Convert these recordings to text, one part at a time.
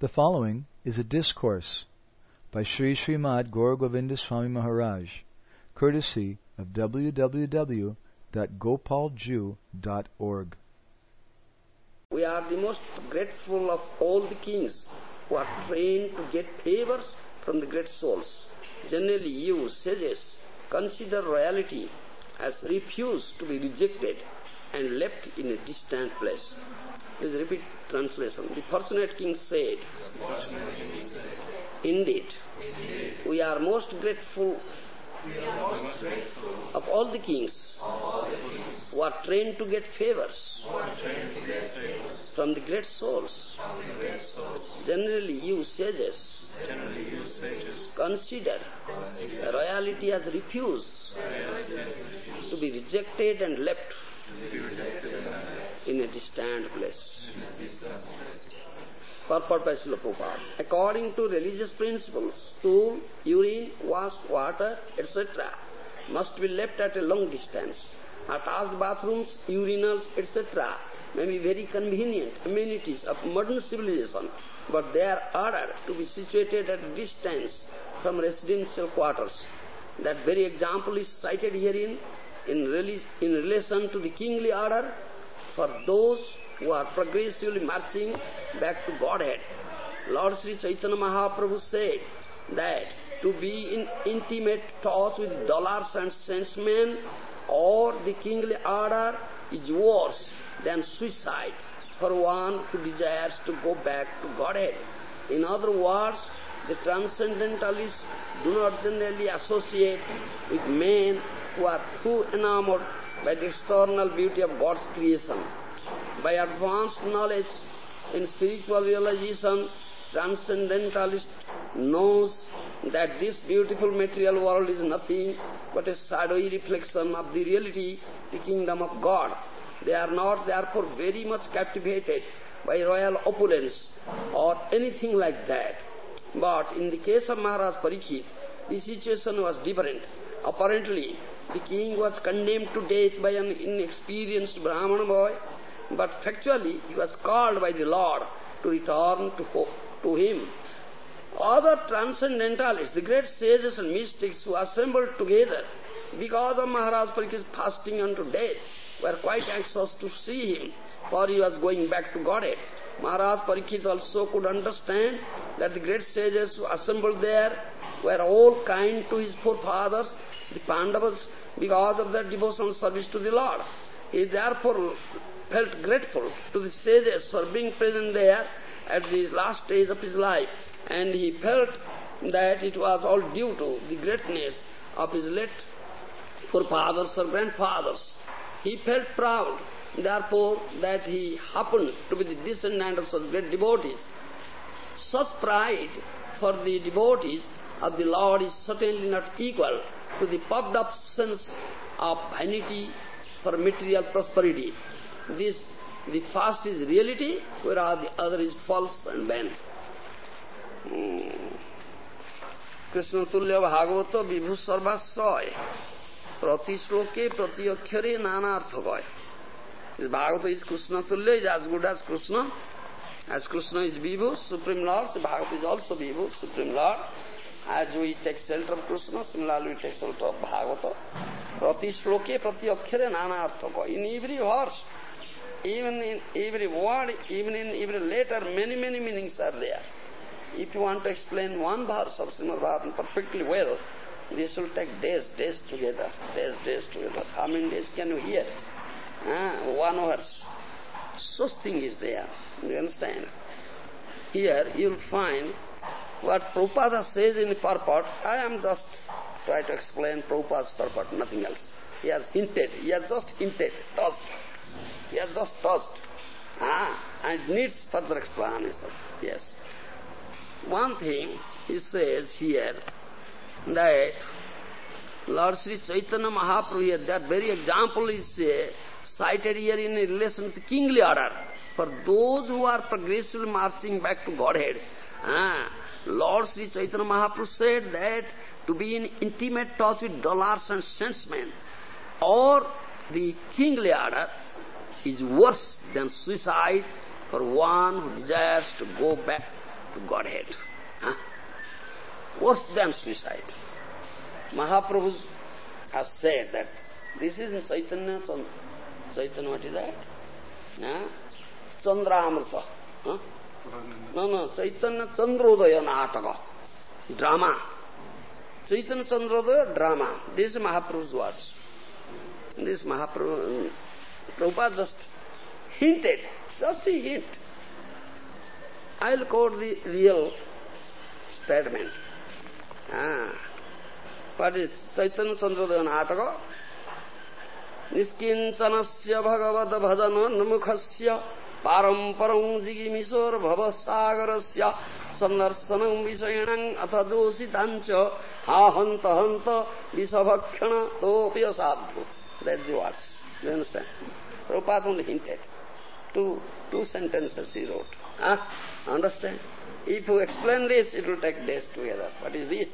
The following is a discourse by Sri Srimad Gaur Govinda Swami Maharaj, courtesy of www.gopalju.org. We are the most grateful of all the kings who are trained to get favors from the great souls. Generally, you, sages, consider royalty as refused to be rejected and left in a distant place. Please repeat translation. The fortunate king said, Indeed, we are most grateful of all the kings who are trained to get favors from the great souls. Generally, you sages consider royalty as refused to be rejected and left in a distant place. Purport by Srila Prabhupada. According to religious principles, stool, urine, wash, water, etc. must be left at a long distance. Attached bathrooms, urinals, etc. may be very convenient amenities of modern civilization, but they are ordered to be situated at a distance from residential quarters. That very example is cited herein in, in relation to the kingly order for those who are progressively marching back to Godhead. Lord Sri Chaitanya Mahaprabhu said that to be in intimate touch with dollars and centsmen or the kingly order is worse than suicide for one who desires to go back to Godhead. In other words, the transcendentalists do not generally associate with men who are too enamored by the external beauty of God's creation. By advanced knowledge in spiritual realization, transcendentalist knows that this beautiful material world is nothing but a shadowy reflection of the reality, the kingdom of God. They are not therefore very much captivated by royal opulence or anything like that. But in the case of Maharaj Parikshit, the situation was different. Apparently, the king was condemned to death by an inexperienced Brahmana boy, but factually he was called by the Lord to return to, to him. Other transcendentalists, the great sages and mystics who assembled together because of Maharaj Parikshit's fasting unto death, were quite anxious to see him, for he was going back to Godhead. Maharaj Parikshit also could understand that the great sages who assembled there were all kind to his forefathers, the Pandavas, because of their devotional service to the Lord. He therefore felt grateful to the sages for being present there at the last stage of his life, and he felt that it was all due to the greatness of his late forefathers or grandfathers. He felt proud, therefore, that he happened to be the descendant of such great devotees. Such pride for the devotees of the Lord is certainly not equal to the puffed up sense of vanity for material prosperity. This, the first is reality, whereas the other is false and vain. Krishna तुल्य भागवत विभु सर्वाश्रय प्रति श्लोके प्रति अक्षरे नाना अर्थ गए Bhagavat is Krishna तुल्य is as good as Krishna as Krishna is Vibhu supreme lord Bhagavata is also Vibhu, Supreme Lord. As we take shelter of Krishna, similarly we take shelter of Bhagavata. Prati shloke, prati akshare, nana artha In every verse, even in every word, even in every letter, many, many meanings are there. If you want to explain one verse of Srimad Bhagavatam perfectly well, this will take days, days together, days, days together. How many days can you hear? Ah, one verse. Such thing is there. You understand? Here you'll find what Prabhupada says in purport. I am just trying to explain Prabhupada's purport, nothing else. He has hinted, he has just hinted, tossed. He has just tossed. Ah, and needs further explanation. Yes. One thing he says here, that Lord Sri Chaitanya Mahaprabhu, that very example is uh, cited here in relation to kingly order. For those who are progressively marching back to Godhead, ah, Lord Sri Chaitanya Mahaprabhu said that to be in intimate touch with dollars and centsmen or the kingly order is worse than suicide for one who desires to go back to Godhead. Huh? Worse than suicide. Mahaprabhu has said that this is in Chaitanya. Chaitanya, what is that? Huh? Chandramrita. Huh? Chandrodaya Nataka drama Chaitanya Chandrodaya drama this महापुरुष watch this महापुरुष just hinted just hint I will statement what Chaitanya Chandrodaya Nataka निष्किञ्चनस्य भगवत भजन नमुखस्य पारम्परम् जिगिमिशोर्भवसागरस्य सन्दर्शनम् विषयिणम् अथ जोषिताम् च हा हन्त हन्त विषभक्षण तोऽपि असाधु। That the words you understand रूपात only hinted to two sentences he wrote understand if you explain this it will take days together what is this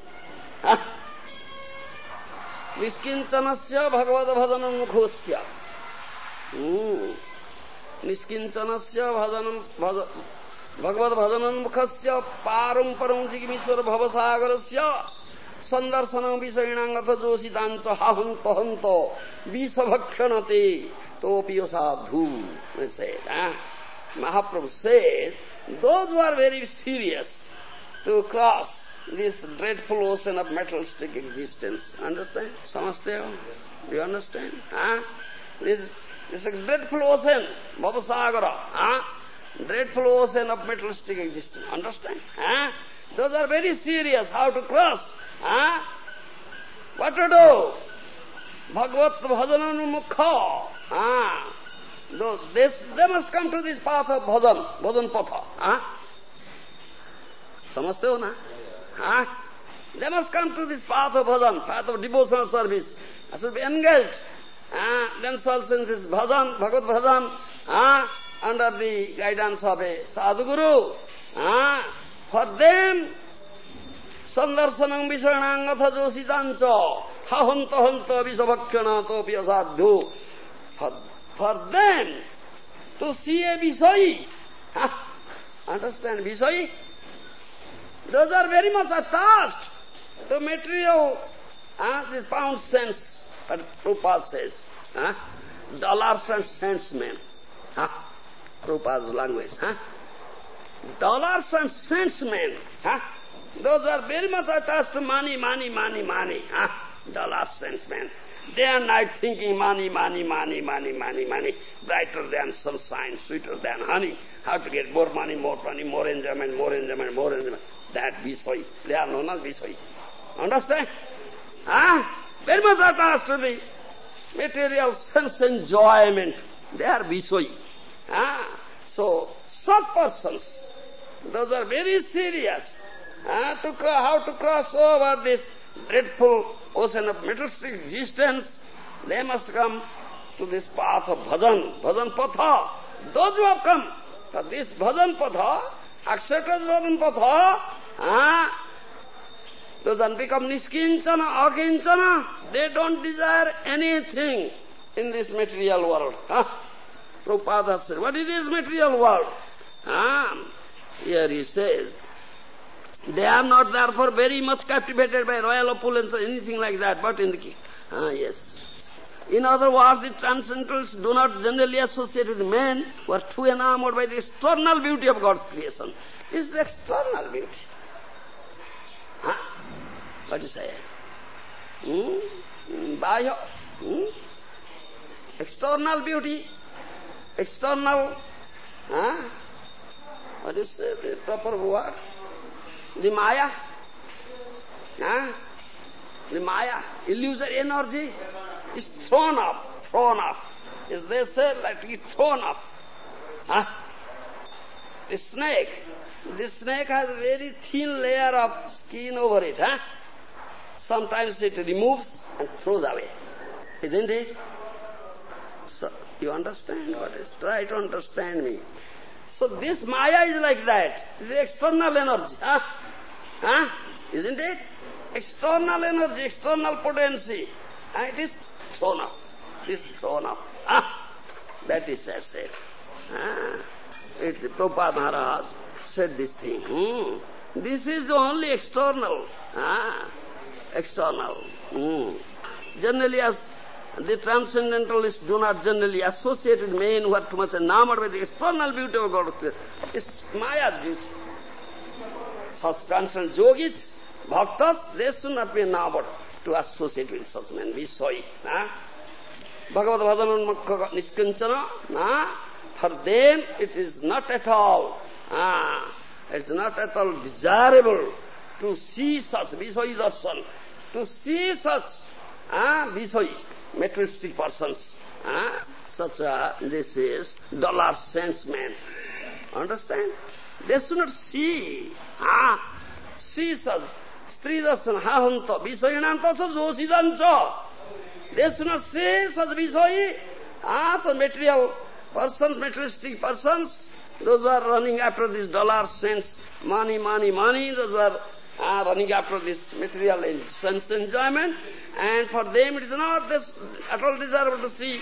निष्किंचन से भगवद भजन मुखोस्य निष्किञ्चनस्य भजनं भज भगवद्भजनन्मुखस्य पारं परं जिगिमीश्वर भवसागरस्य सन्दर्शनं विषयिणाङ्गथ जोषिताञ्च हन्त हन्त विषभक्षणते तोपि साधु said, huh? Mahaprabhu says, those who are very serious to cross this dreadful ocean of materialistic existence. Understand? Samastaya? Do you understand? Huh? This, this is a dreadful ocean, Bhavasagara. Huh? Dreadful ocean of materialistic existence. Understand? Huh? Those are very serious. How to cross? Huh? What to do? Bhagavat bhajananumukha. Huh? Those, they, they must come to this path of bhajan, bhajan patha. Huh? Samastaya हो ना Huh? They must come to this path of bhajan, path of devotional service. They should be engaged uh, themselves in this bhajan, bhagavad bhajan, uh, under the guidance of a sadhguru. Uh, for them, sandarsanam vishanangatha jositancha, hahanta hanta visabhakshana topi asadhu. For, for them, to see a visayi, huh? understand visayi? Those are very much attached to material, uh, this pound sense, what Prabhupada says. Uh, dollars and cents men. Huh? Prabhupada's language. Huh? Dollars and cents men. Huh? Those are very much attached to money, money, money, money. Huh? Dollars, cents men. Day and night thinking money, money, money, money, money, money. Brighter than sunshine, sweeter than honey. How to get more money, more money, more enjoyment, more enjoyment, more enjoyment that Visoi. They are known as Visoi. Understand? Ah, very much attached to the material sense enjoyment. They are Visoi. Ah, so such persons, those are very serious. Ah, to how to cross over this dreadful ocean of materialistic existence, they must come to this path of bhajan, bhajan patha. Those who have come for this bhajan patha, accepted bhajan patha, Ah, doesn't become niskinchana, akinchana. They don't desire anything in this material world. Huh? Prabhupada said, what is this material world? Ah, here he says, they are not therefore very much captivated by royal opulence or anything like that, but in the... Ah, yes. In other words, the transcendentals do not generally associate with men who are too enamored by the external beauty of God's creation. Is the external beauty. Huh? What you say? Hmm? Baya? Hmm? External beauty, external, huh? what is the proper word? The Maya, huh? the Maya, illusory energy is thrown off, thrown off. Is they say like it's thrown off. Huh? The snake, this snake has a very thin layer of skin over it. Huh? Sometimes it removes and throws away. Isn't it? So, you understand what is? Try to understand me. So this Maya is like that. It is external energy. Huh? Huh? Isn't it? External energy, external potency. And it is thrown up. This thrown up. Huh? That is I said. Huh? It's Prabhupada Maharaj said this thing. Hmm. This is only external. Ah, external. Hmm. Generally, as the transcendentalists do not generally associate with men who are too much enamored with the external beauty of God. It's Maya's beauty. Such transcendental yogis, bhaktas, they should not be enamored to associate with such men. Be sorry. Huh? Bhagavad Bhajan Niskanchana, for them it is not at all, ah, it's not at all desirable to see such darshan, to see such uh, visoi, materialistic persons, uh, such uh, this is dollar sense man. Understand? They should not see. Uh, see such स्त्रीदर्शन हाहन्त विषयणाम तस जोसिदन्छ देश न से सज विषय as material persons materialistic persons those are running after this dollar cents money money money those are uh, running after this material sense enjoyment, and for them it is not this, at all desirable to see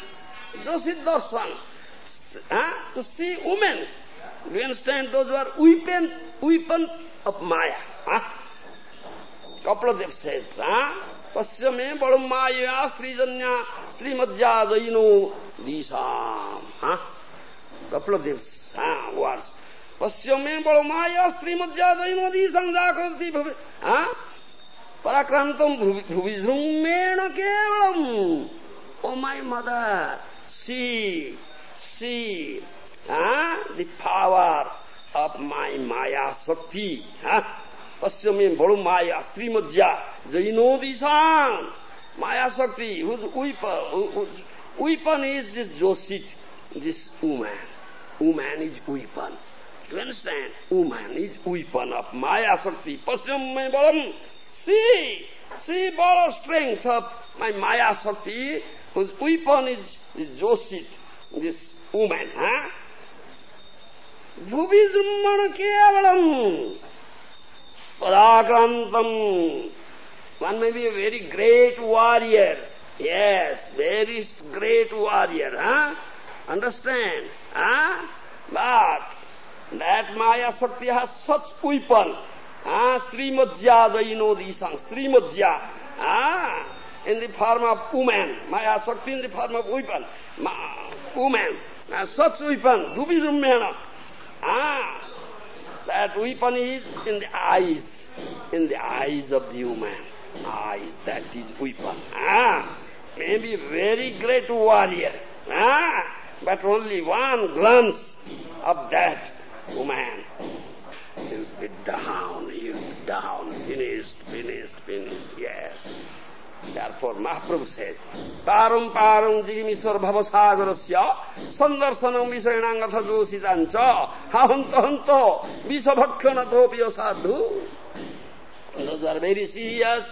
Josit Darshan, uh, to see women. Do you understand? Those who are weapon, weapon of Maya. Huh? Them says, huh? Pasyame balam maya srijanya srimajya jaino disam. Huh? These ah, words. पश्चिमें बड़माया श्रीमद्यादी संजाकृति पराक्रांतम भुविजृंबेण केवलम। ओ my mother, see see the power of my maya shakti पश्चिमें बड़ो माया श्रीमज्जा जैनो दिशान maya shakti weapon is this जोशित this woman woman is weapon you oh, understand? Woman is weapon of Maya Shakti. Pasyam um, me balam. See, see bala strength of my Maya Shakti, whose weapon is, is Josit, this oh, woman. Huh? Bhuvi Drummana Kevalam. Parakrantam. One may be a very great warrior. Yes, very great warrior. Huh? Understand? Huh? But that Maya Shakti has such weapon. Know these songs. Srimajya. Ah, In the form of woman. Maya Shakti in the form of weapon. Ma woman. Uh, such weapon. Dhubizumyana. Ah, that weapon is in the eyes. In the eyes of the woman eyes, that is weapon. Ah, maybe very great warrior. Ah, but only one glance of that woman. You'll be down, you'll be down, finished, finished, finished, yes. Therefore Mahaprabhu said, Param param jigimiswar bhavasagarasya sandarsanam visayanangatha jositancha hahanta hanto visabhakkhanato sadhu. Those are very serious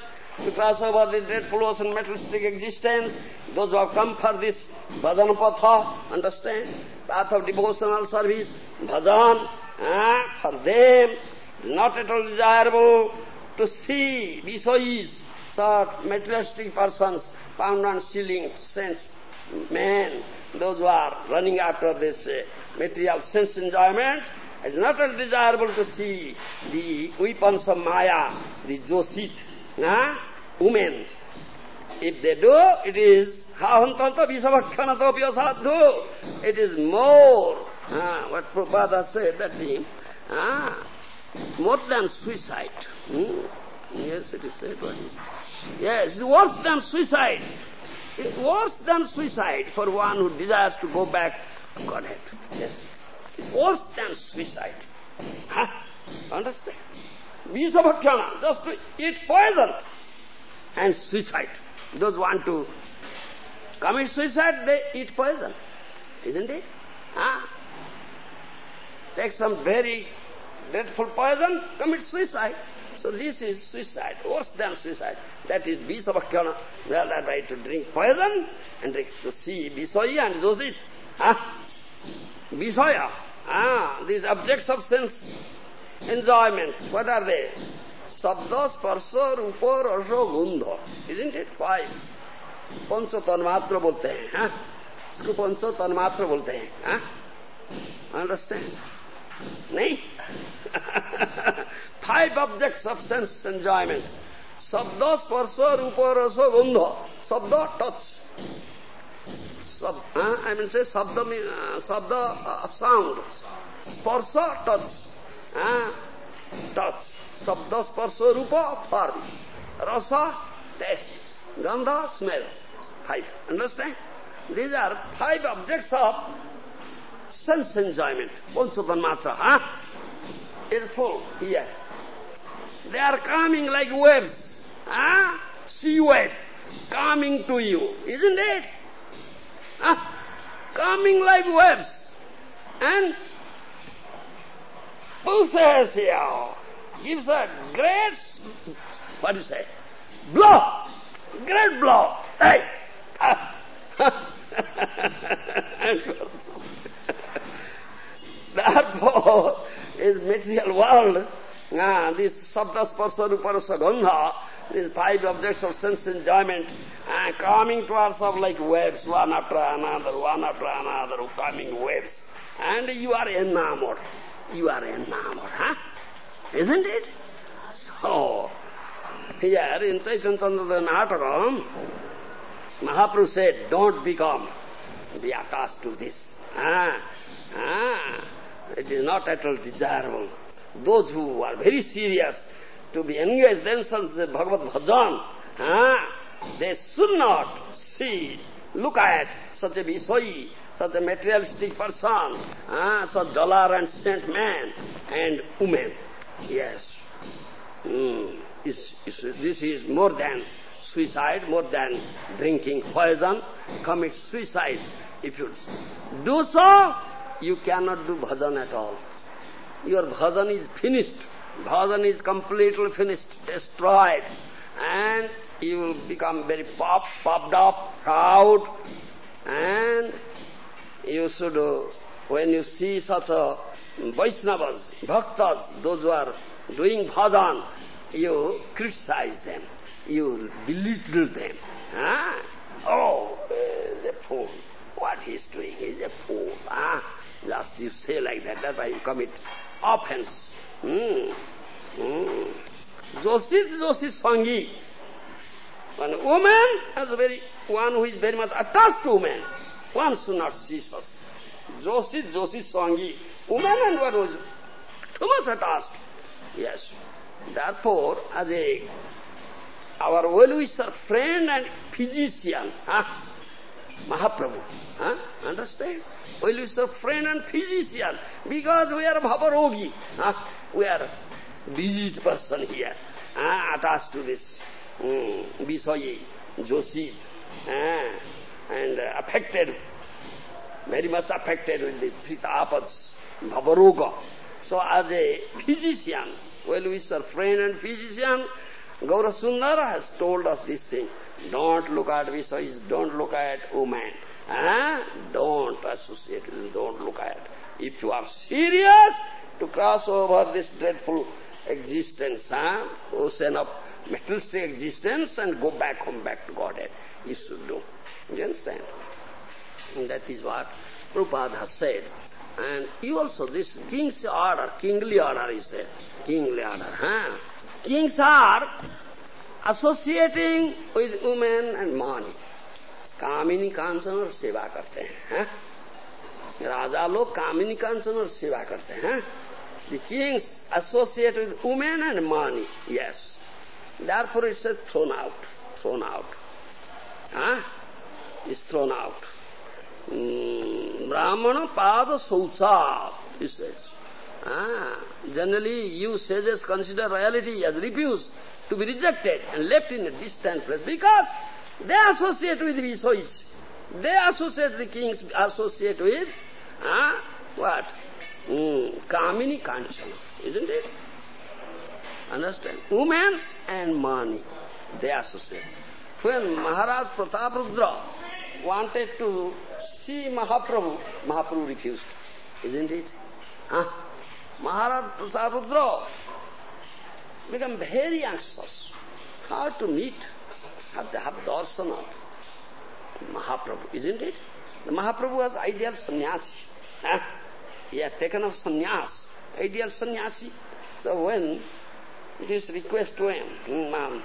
to cross over the dreadful ocean materialistic existence. Those who have come for this bhajan patha, understand? Path of devotional service, bhajan, ah, for them, not at all desirable to see Visayis, such materialistic persons found on ceiling, sense, men, those who are running after this uh, material sense enjoyment, it's not at all desirable to see the weapons of Maya, the Josit, ah, women. If they do, it is hahantanta visavakhanatopya sadhu. It is more, what Prabhupada said, that thing, more than suicide. Hmm? Yes, it is said. What is Yes, worse than suicide. It's worse than suicide for one who desires to go back to Godhead. Yes. It's worse than suicide. Huh? Understand? Visabhakyana, just to eat poison and suicide. Those want to commit suicide, they eat poison. Isn't it? Huh? Take some very dreadful poison, commit suicide. So this is suicide, worse than suicide. That is Visavakyana. They are right to drink poison and drink to see Visaya and Josit. Huh? Visaya. Ah, these objects of sense enjoyment, what are they? Sabda, Sparsa, Rupa, Rasa, Gundha. Isn't it? Five. पंचो तन्मात्र बोलते हैं, हा? इसको पंचो तन्मात्र बोलते हैं हाँ? Understand नहीं? Five objects of sense enjoyment shabda हाँ? uh, स्पर्श, हाँ? रूप रस गंध। शब्द टच आई मीन से शब्द शब्द साउंड स्पर्श टच टच शब्द स्पर्श, रूप form rasa taste gandha smell Five. Understand? These are five objects of sense enjoyment. Panchapan matra, huh? Is full here. They are coming like waves, huh? Sea wave coming to you, isn't it? Huh? Coming like waves and pushes here, gives a great, what do you say, blow, great blow. Hey! Therefore, is material world, uh, this sabda sparsa ruparasa gandha, these five objects of sense enjoyment, uh, coming to ourselves like waves, one after another, one after another, coming waves. And you are enamored. You are enamored, huh? Isn't it? So, here in Chaitanya Chandra Natakam, Mahaprabhu said, don't become, be attached to this. Ah, ah, it is not at all desirable. Those who are very serious to be engaged themselves in Bhagavad Bhajan, ah, they should not see, look at such a Visai, such a materialistic person, ah, such dollar and cent man and woman. Yes. Mm. It's, it's, this is more than suicide, more than drinking poison, commit suicide. If you do so, you cannot do bhajan at all. Your bhajan is finished. Bhajan is completely finished, destroyed. And you will become very pop, popped up, proud. And you should, when you see such a Vaishnavas, Bhaktas, those who are doing bhajan, you criticize them you belittle them. Huh? Oh, uh, the fool. What he's doing is a fool. Huh? Just you say like that, that's why you commit offense. Hmm. Hmm. Josit Josit Sangi. One woman has very, one who is very much attached to woman. One should not cease us. Josit Josit. Woman and one who is too much attached. Yes. Therefore, as a our well-wisher friend and physician, huh? Mahaprabhu. Huh? Understand? Well-wisher friend and physician. Because we are bhavarogi. Huh? We are diseased person here. Huh? Attached to this um, Visayi, Joshi. Huh? And uh, affected, very much affected with the Pritapas, Bhavaroga. So as a physician, well-wisher friend and physician, Gaurasundara has told us this thing. Don't look at Visayas, don't look at woman. Eh? Don't associate with don't look at. If you are serious to cross over this dreadful existence, eh? ocean of materialistic existence and go back home, back to Godhead, you should do. You understand? And that is what Prabhupada has said. And you also, this king's order, kingly order is a kingly order. Huh? Kings are associating with women and money. कामिनी कांचन और सेवा करते हैं राजा लोग कामिनी कांचन और सेवा करते हैं The kings associate with women and money, yes. Therefore it's a thrown out, thrown out. Huh? It's thrown out. Brahmana pada saucha, he says. Ah, generally, you sages consider reality as refused to be rejected and left in a distant place because they associate with Vishois. They associate, the kings associate with, ah, what? Mm, Kamini Kanchana, isn't it? Understand? Women and money, they associate. When Maharaj Prataprudra wanted to see Mahaprabhu, Mahaprabhu refused, isn't it? Huh? Maharaj Prataprudra become very anxious. How to meet, have to have darshan of Mahaprabhu, isn't it? The Mahaprabhu was ideal sannyasi. He had taken up sannyas ideal sannyasi. So when this request um,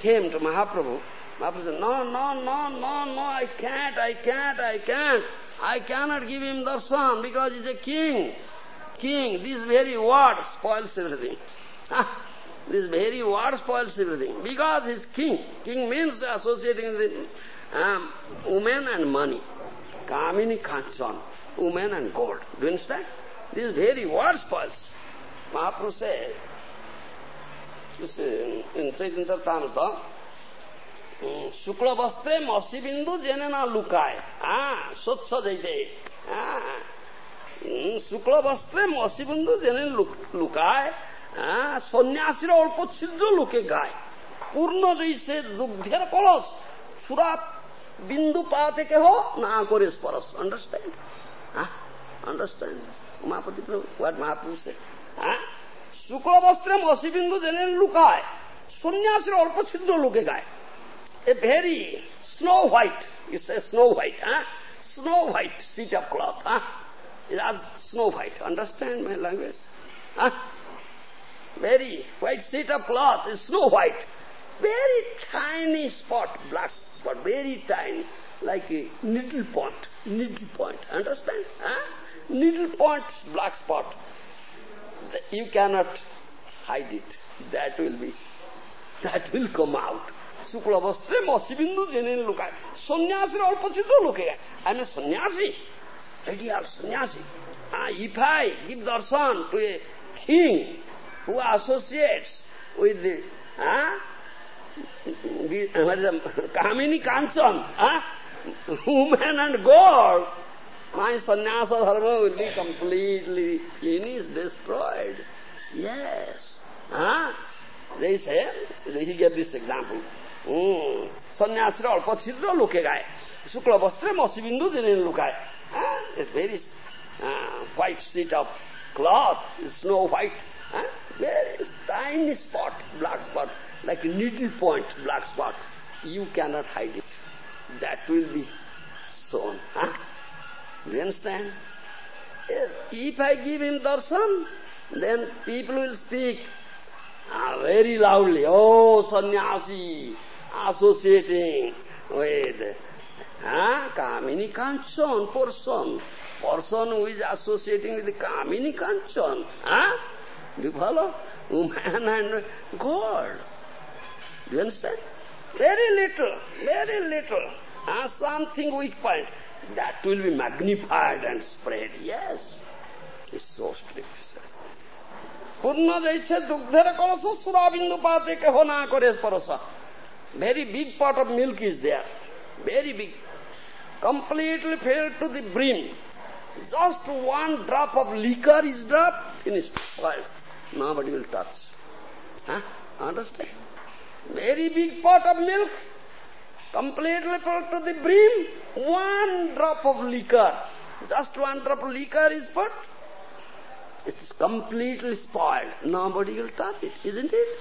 came to Mahaprabhu, Mahaprabhu said, no, no, no, no, no, I can't, I can't, I can't. I cannot give him darshan because he's a king. King, this very word spoils everything. this very word spoils everything. Because he's king. King means associating with um, women and money. Kamini Kanchan, women and gold. Do you understand? This very word spoils. Mahaprabhu said, this in Chaitanya Charitamrita, शुक्ल वस्त्रे मसी बिंदु जेने ना लुकाए हाँ स्वच्छ जैते শুক্ল বস্ত্রে মসিবন্ধু জেনে লুকায় সন্ন্যাসীরা অল্প ছিদ্র লোকে গায় পূর্ণ জৈসে যুদ্ধের কলস সুরাত বিন্দু পা থেকে হো না করে স্পরস আন্ডারস্ট্যান্ড আন্ডারস্ট্যান্ড উমাপতি মহাপ্রভু সে শুক্ল বস্ত্রে মসিবিন্দু জেনে লুকায় সন্ন্যাসীর অল্প ছিদ্র লোকে গায় a very snow white, you say snow white, huh? Snow white sheet of cloth, huh? large snow white. Understand my language? Huh? Very white sheet of cloth is snow white. Very tiny spot, black but very tiny, like a needle point. Needle point. Understand? Huh? Needle point, black spot. You cannot hide it. That will be, that will come out. शुक्ल अवस्थे मसीबिंदु जिन्हें लुकाए सन्यासी और पचित्रों लुकेगा I am a sannyasi Ideal sannyasi. Uh, if ah, I give darshan to a king who associates with the, uh, Kamini Kanchan, uh, woman and God, my sannyasa dharma will be completely finished, destroyed. Yes. ah, They say, he gave this example. Mm. Sannyasira alpa chidra look gaye. Shukla vastre masivindu jinen lukaye a very uh, white sheet of cloth, snow white, huh? very tiny spot, black spot, like a needle point black spot. You cannot hide it. That will be shown. Huh? Do you understand? If I give him darshan, then people will speak uh, very loudly, oh, sannyasi, associating with huh? Kamini Kanchan, person. Person who is associating with Kamini Kanchan. Huh? Do you follow? Woman and God. Do you understand? Very little, very little. Huh? Something weak point. That will be magnified and spread. Yes. It's so strict. পূর্ণ যাইছে দুগ্ধের কলস সুরাবিন্দু পাতে কেহ না করে পরশ very big pot of milk is there. Very big. Completely filled to the brim. Just one drop of liquor is dropped, finished, spoiled. Nobody will touch. Huh? Understand? Very big pot of milk, completely filled to the brim, one drop of liquor. Just one drop of liquor is put. It's completely spoiled. Nobody will touch it, isn't it?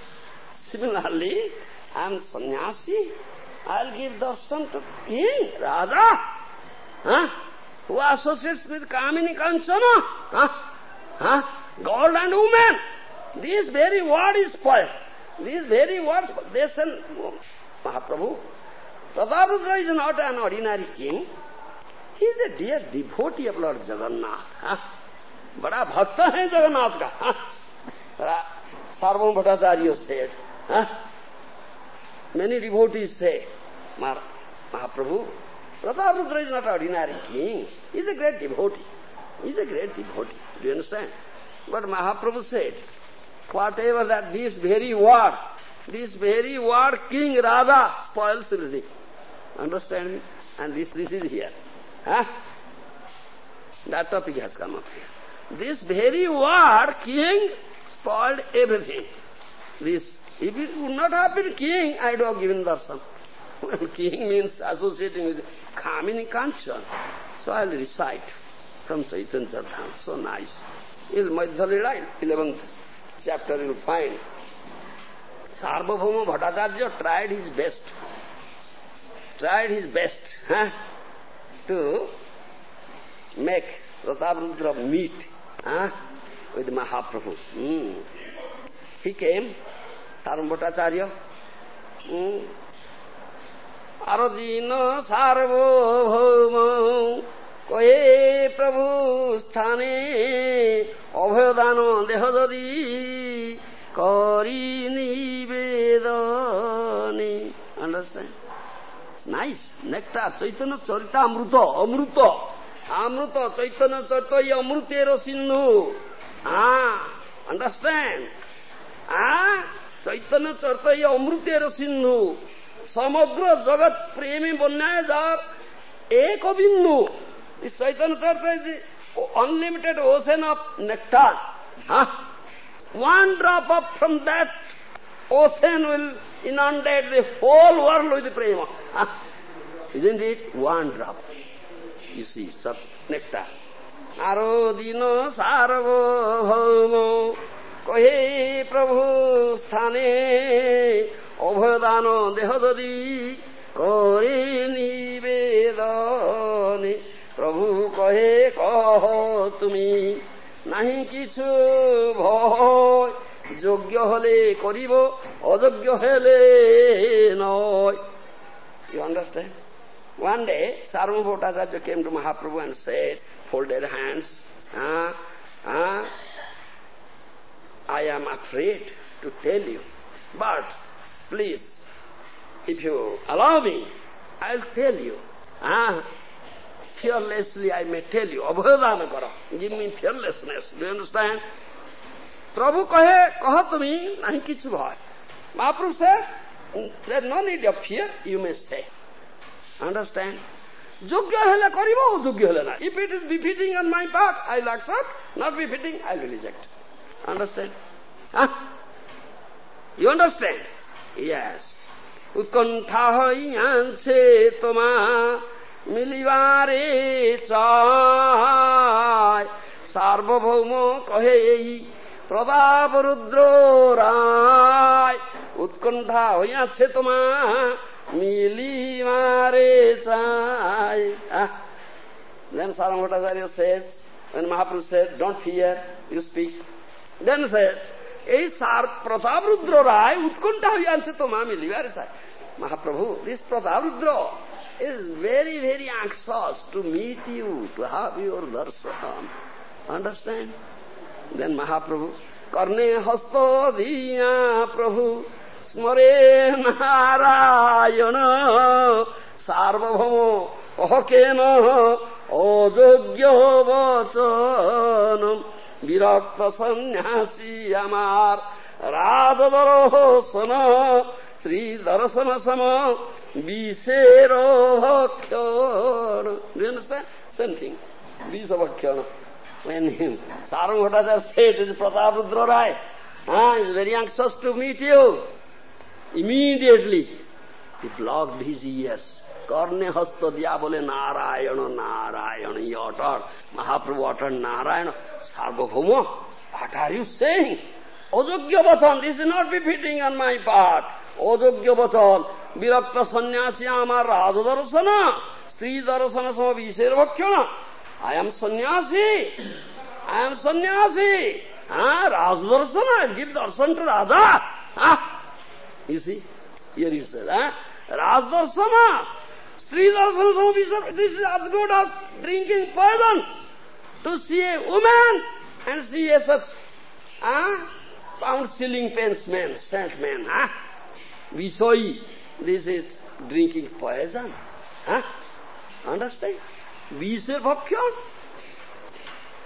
Similarly, I am sannyasi. I'll give darshan to king, Raja. Huh? Who associates with Kamini Kanchana? Huh? Huh? Gold and woman. This very word is spoiled. These very words, they say, Mahaprabhu, Prataparudra is not an ordinary king. He is a dear devotee of Lord Jagannath. Huh? बड़ा भक्त है जगन्नाथ का सार्वभौम भट्टाचार्य सेठ Many devotees say, Mahaprabhu, Prataparudra is not an ordinary king. He is a great devotee. He is a great devotee. Do you understand? But Mahaprabhu said, whatever that this very word, this very word King Radha spoils everything. Understand? And this, this is here. Huh? That topic has come up here. This very word, king, spoiled everything. This if it would not have been king, I would have given darshan. king means associating with Kamini Kanchan. So I'll recite from Chaitanya Charitamrita. So nice. In Madhyalila, 11th chapter, you'll find Sarvabhauma Bhattacharya tried his best. Tried his best huh, to make Prataparudra meet. Huh? with Mahaprabhu. Mm. He came, Taram Bhattacharya. Mm. আরদিন সার্বভৌম কয়ে প্রভু স্থানে অভয়দান দেহ যদি করি নিবেদনে understand nice nectar Chaitanya Charitamrita অমৃত অমৃত চৈতন্য চরিত এই অমৃতের সিন্ধু আন্ডারস্ট্যান্ড চৈতন্য చైతన్య చర్తయ్య అమృతేర సింధు సమగ్ర జగత్ ప్రేమి బన్నాయ జార్ ఏక బిందు ఈ Chaitanya చర్తయ్య unlimited ocean of nectar one drop up from that ocean will inundate the whole world with prema. Isn't it? One drop. You see, such nectar. Arodino sarvo bhaumo কহে প্রভু স্থানে অভদান দেহ যদি করে নিবেদন। প্রভু কহে কহ তুমি নাহি কিছু ভয়। যোগ্য হলে করিব অযোগ্য হলে নয়। You understand one day Sarvabhauma Bhattacharya came to Mahaprabhu and sat folded hands হ্যাঁ হ্যাঁ I am afraid to tell you, but please, if you allow me, I'll tell you. Ah, fearlessly I may tell you, abhodana karo, give me fearlessness, do you understand? Prabhu kahe, kaha tumi, nahi kichu bhai. Mahaprabhu said, there is no need of fear, you may say. Understand? যোগ্য হলে করিব অযোগ্য হলে না if it is befitting on my part I will accept not befitting I will reject understand you understand yes উৎকণ্ঠা হইয়াছে তোমা মিলিবারে চায় সার্বভৌম কহে এই প্রতাপ রুদ্র রায়। হইয়াছে তোমা মিলিবারে চায় Then Sarang Bhattacharya says, when Mahaprabhu said, don't fear, you speak. Said, এই সার প্রতাপ রুদ্র রায় উৎকণ্ঠা হইয়াছে তোমা মিলিবারে চায় Mahaprabhu, this Pratavrudra is very, very anxious to meet you, to have your darshan. Understand? Then Mahaprabhu, Karne hasto diya Prabhu, smare narayana, sarvabhamo, অহকেন অযোগ্য বচন বিরক্ত সন্ন্যাসী আমার রাজদরহ সন শ্রীদর্শন সম বিশেরোক্ষণ সেম থিং বিষ অবক্ষণ when him. Sarang Bhattacharya said, this is Prataparudra Rai. Ah, he is very anxious to meet you. Immediately, he blocked his ears. Karne hasta diya bole Narayana, Narayana. He uttered, Mahaprabhu uttered Narayana. সার্বভৌম what are you saying অযোগ্য বচন this is not befitting on my part অযোগ্য বচন বিরক্ত সন্ন্যাসী আমার রাজ দর্শন স্ত্রী দর্শন সম বিষের ভক্ষণ I am sannyasi I am sannyasi হ্যাঁ রাজ দর্শন গিভ দর্শন টু রাজা You see, here he said, huh? রাজ দর্শন স্ত্রী দর্শন সম বিষয় this is as good as drinking poison To see a woman and see a such huh? pound stealing penceman, man, huh? Visoi, this is drinking poison. Huh? Understand? Visir bhakyan.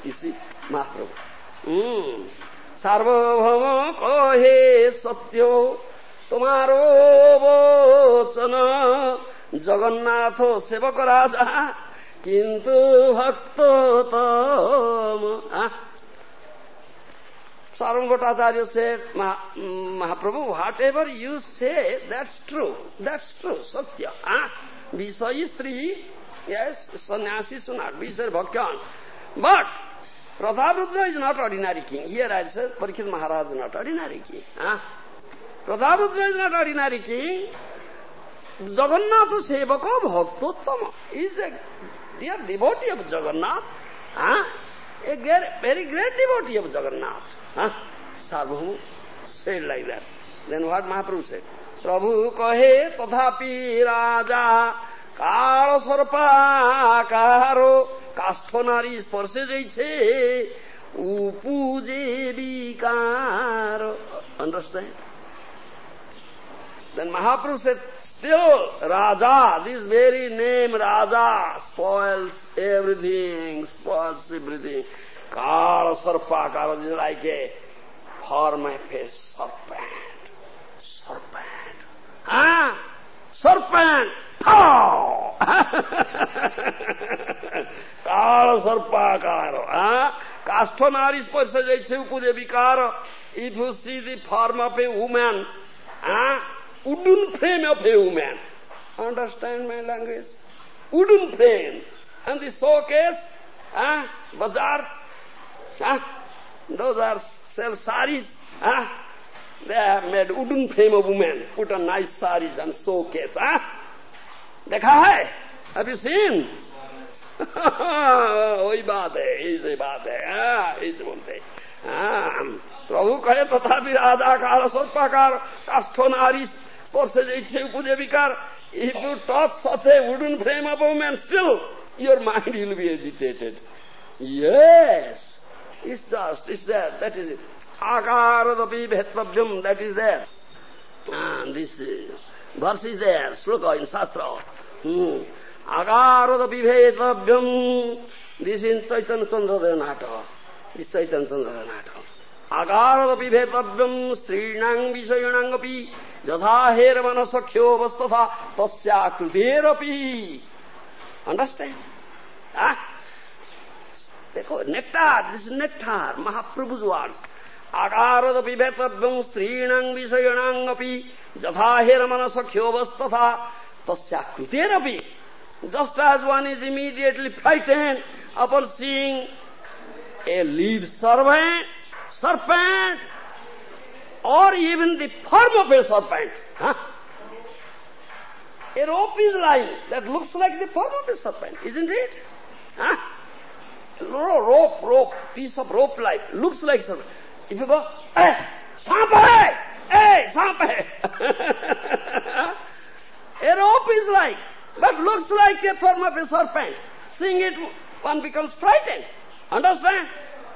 You see, Mahaprabhu. Mm. সার্বভৌম কহে সত্য তোমার বচন জগন্নাথ সেবক রাজা কিন্তু ভক্ত Sarang Bhattacharya said, Mahaprabhu, whatever you say, that's true. That's true, Satya. Ah? Visa is three, yes, sannyasi sunat, Visa bhakyan. But Prathaprudra is not ordinary king. Here I say, Parikshit Maharaj is not ordinary king. Ah? Prathaprudra is not ordinary king. Jagannath Sevaka Bhaktottama is a dear devotee of Jagannath. Ah? a very great devotee of Jagannath. Huh? Sarvabhauma said like that. Then what Mahaprabhu said? Prabhu kahe tathapi raja kala sarpakaro কাষ্ঠ নারী স্পর্শে যাইছে উপজে understand then mahaprabhu said still raja this very name raja spoils everything spoils everything kala sarpakara is like a for my face serpent serpent ah serpent काल सर्पाकार काष्ठ नारी स्पर्श जैसे उपजे विकार if you see the form of a woman, ah, wooden frame of a woman, understand my language? Wooden frame, and the showcase, ah, bazaar, ah, those are sell saris, ah, they have made wooden frame of woman, put a nice saris and showcase, ah, देखा है अभी scene वही बात है ऐसे बात है ऐसे बोलते प्रभु कहे तथापि राजा काल सर्पाकार काष्ठो नारी forces, it's a Pujavika. If you touch such a wooden frame of a woman, still your mind will be agitated. Yes, it's just, it's there, that is it. Akaradapi bhetvavyam, that is there. And this verse is there, sloka in Shastra. Hmm. Akaradapi bhetvavyam, this is in Chaitanya Chandra Nata. This Chaitanya Chandra Nata. আগারদপি ভেতব্যম স্ত্রীণাং বিষয়ণাঙ্গপি যথা হের মনসখ্যো বস্তথা understand দেখো nectar this nectar Mahaprabhu's words আকারদপি ভেতব্যম স্ত্রীণাং বিষয়ণাঙ্গপি যথা হের মনসখ্যো বস্তথা তস্যাকৃতেরপি just as one is immediately frightened upon seeing a live serpent or even the form of a serpent. Huh? A rope is lying that looks like the form of a serpent, isn't it? Huh? Rope, rope, piece of rope like, looks like serpent. If you go, eh, samp hey, eh, a rope is like, but looks like a form of a serpent. Seeing it, one becomes frightened. Understand?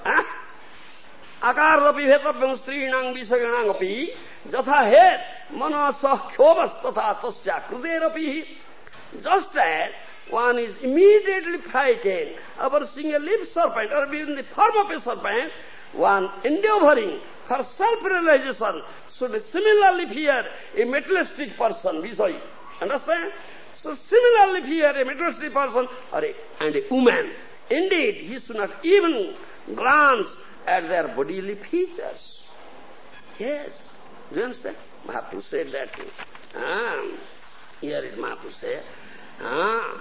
Huh? आकारपि भेतव्यम स्त्रीणां विषयणामपि जथा हेत मनस क्षोभस तथा तस्या कृतेरपि just as one is immediately frightened about seeing a live serpent or being the form of a serpent, one endeavoring for self-realization should similarly fear a materialistic person, Visay. Understand? So similarly here a materialistic person or a, and a woman, indeed he should not even glance at their bodily features. Yes. Do you understand? Mahaprabhu said that too. Ah, here it Mahaprabhu said. Ah,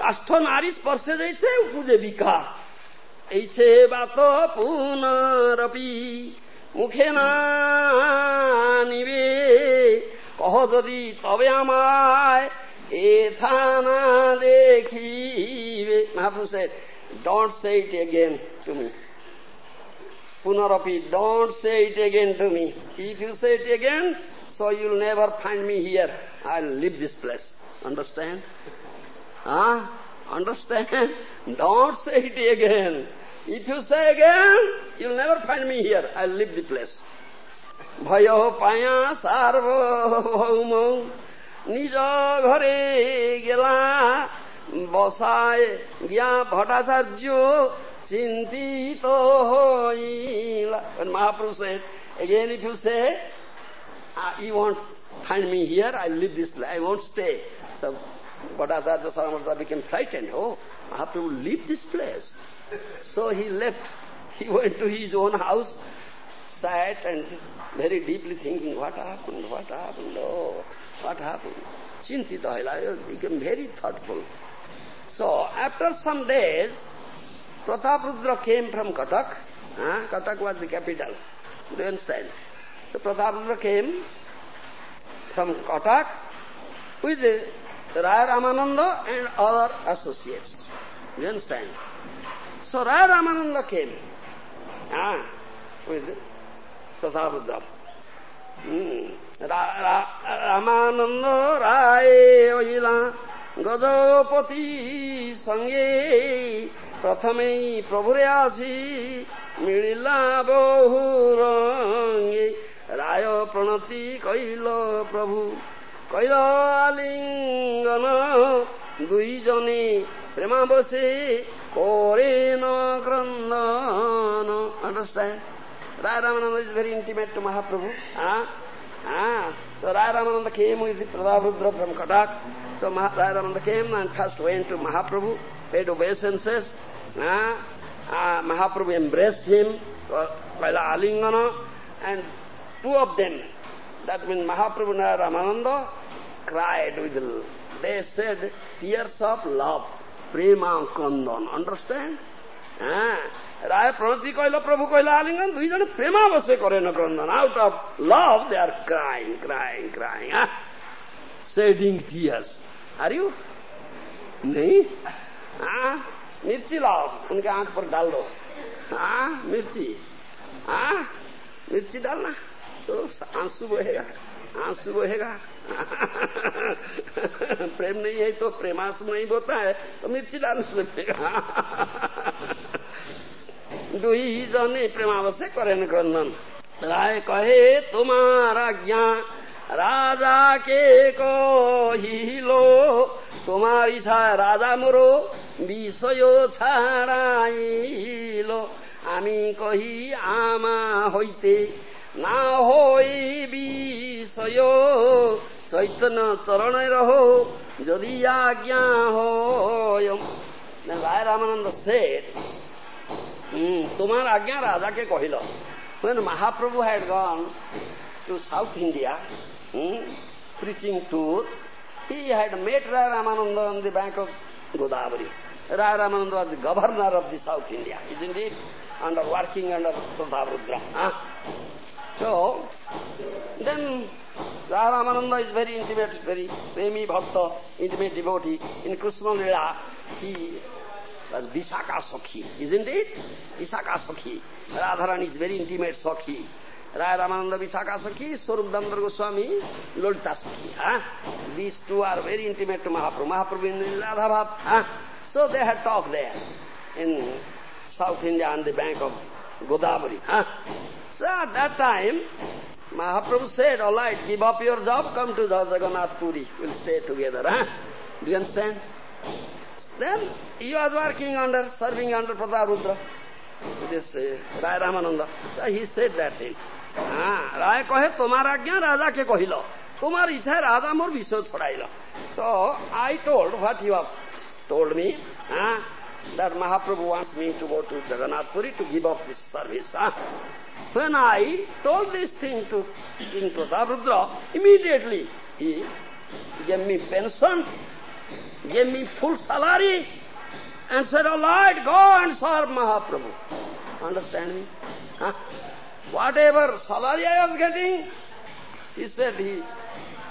কাষ্ঠ নারী স্পর্শে যাইছে উপজে বিকার এইছে বাত পুনরপি মুখে না নিবে কহ যদি তবে আমায় এ থানা দেখিবে said, don't say it again to me. Punarapi, don't say it again to me. If you say it again, so you'll never find me here. I'll leave this place. Understand? Huh? Understand? Don't say it again. If you say again, you'll never find me here. I'll leave the place. Bhayo paya sarva bhauma nija ghare gela basaye gya Bhattacharya Chintito hoila. When Mahaprabhu said, again if you say, ah, you won't find me here, I'll leave this, I won't stay. So Bhattacharya Saramartha became frightened. Oh, Mahaprabhu to leave this place. So he left. He went to his own house, sat and very deeply thinking, what happened, what happened, oh, what happened. Chintita became very thoughtful. So after some days, Prataparudra came from Katak. Huh? Katak was the capital. Do you understand? So Prataparudra came from Katak with Raya Ramananda and other associates. Do you understand? So Raya Ramananda came with Prataparudra. Hmm. Ra, ra, Ramananda Raya ପ୍ରଥମେ ପ୍ରଭୁରେ ଆସି ମିଳିଲା ବହୁ ରଙ୍ଗେ। ରାୟ ପ୍ରଣତି କହିଲ ପ୍ରଭୁ କହିଲ ଆଲିଙ୍ଗନ ଦୁଇ ଜନେ ପ୍ରେମା ବସେ ପରେ ନ କ୍ରନ୍ଦନ। Understand Raya Ramananda is very intimate to Mahaprabhu Raya Ramananda came is Prataparudra from Cuttack Raya Ramananda came and first went to Mahaprabhu paid obeisances. Uh, uh, Mahaprabhu embraced him, Kaila Alingana, and two of them, that means Mahaprabhu and Ramananda, cried with, they said, tears of love, prema kandan, understand? Raya Pranati Kaila Prabhu Kaila Alingan, দুই জনে প্রেমাবশে করে না ক্রন্দন out of love they are crying crying crying shedding tears are you নেই आ? मिर्ची लाओ, उनके आँख पर डाल दो आ? मिर्ची आ? मिर्ची डालना तो आँसू बहेगा आँसू बहेगा प्रेम नहीं है तो प्रेमांसू नहीं बोता है तो मिर्ची डालने लगेगा दुई जने प्रेमावश्य करेन क्रंदन राय कहे, तुम्हारा ज्ञान राजा के को ही लो ইচ্ছা রাজা মোর বিষয় ছাড়াইল আমি কহি আমা হইতে না হই বিষয় চৈতন্য চরণে রহ যদি আজ্ঞা হয় রায় রামানন্দ শেঠ তোমার আজ্ঞা রাজাকে কহিল had gone to South India hmm, preaching tour, he had met Raya Ramananda on the bank of Godavari. Raya Ramananda was the governor of the South India, isn't it? Under working under Prataparudra. Huh? So, then Raya Ramananda is very intimate, very premi bhakta, intimate devotee. In Krishna Lila, he was Vishaka Sakhi, isn't it? Vishaka Sakhi. Radharani is very intimate Sakhi. Raya Ramananda Vishakha sakhi Swarup दंद्र Goswami Lalita sakhi this two are very intimate to Mahaprabhu Mahaprabhu in Radha bhava so they have talk there in south India on the bank of Godavari so at that time Mahaprabhu said all right give up your job come to the Jagannathpuri will stay together do understand then you are working under serving under Prataparudra This uh, Raya Ramananda, so he said that thing. Ah, Raya কহে তোমার আজ্ঞা রাজাকে কহিল তোমার ইচ্ছায় রাজা মোর বিষয় ছড়াইল So I told what you have told me, ah, that Mahaprabhu wants me to go to Jagannath Puri to give up this service. Ah. When I told this thing to King Prataprudra, immediately he gave me pension gave me full salary and said, all right, go and serve Mahaprabhu. Understand me? Huh? Whatever salary I was getting, he said, he,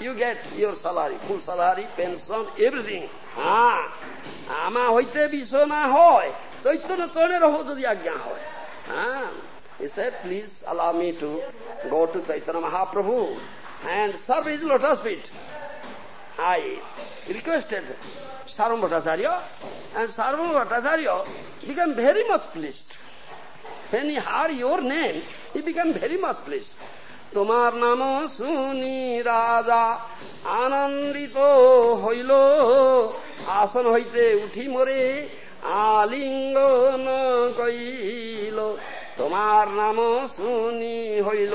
you get your salary, full salary, pension, everything. হ্যাঁ আমা হইতে বিষয় না হয় চৈতন্য চরণের হো যদি আজ্ঞা হয় হ্যাঁ He said, please allow me to go to Chaitanya Mahaprabhu and serve his lotus feet. I requested Sarvam Bhattacharya, and Sarvam Bhattacharya became very much pleased. When he heard your name, he became very much pleased. তোমার নাম শুনি রাজা আনন্দিত হইল আসন হইতে উঠি মরে আলিঙ্গন কইল তোমার নাম শুনি হইল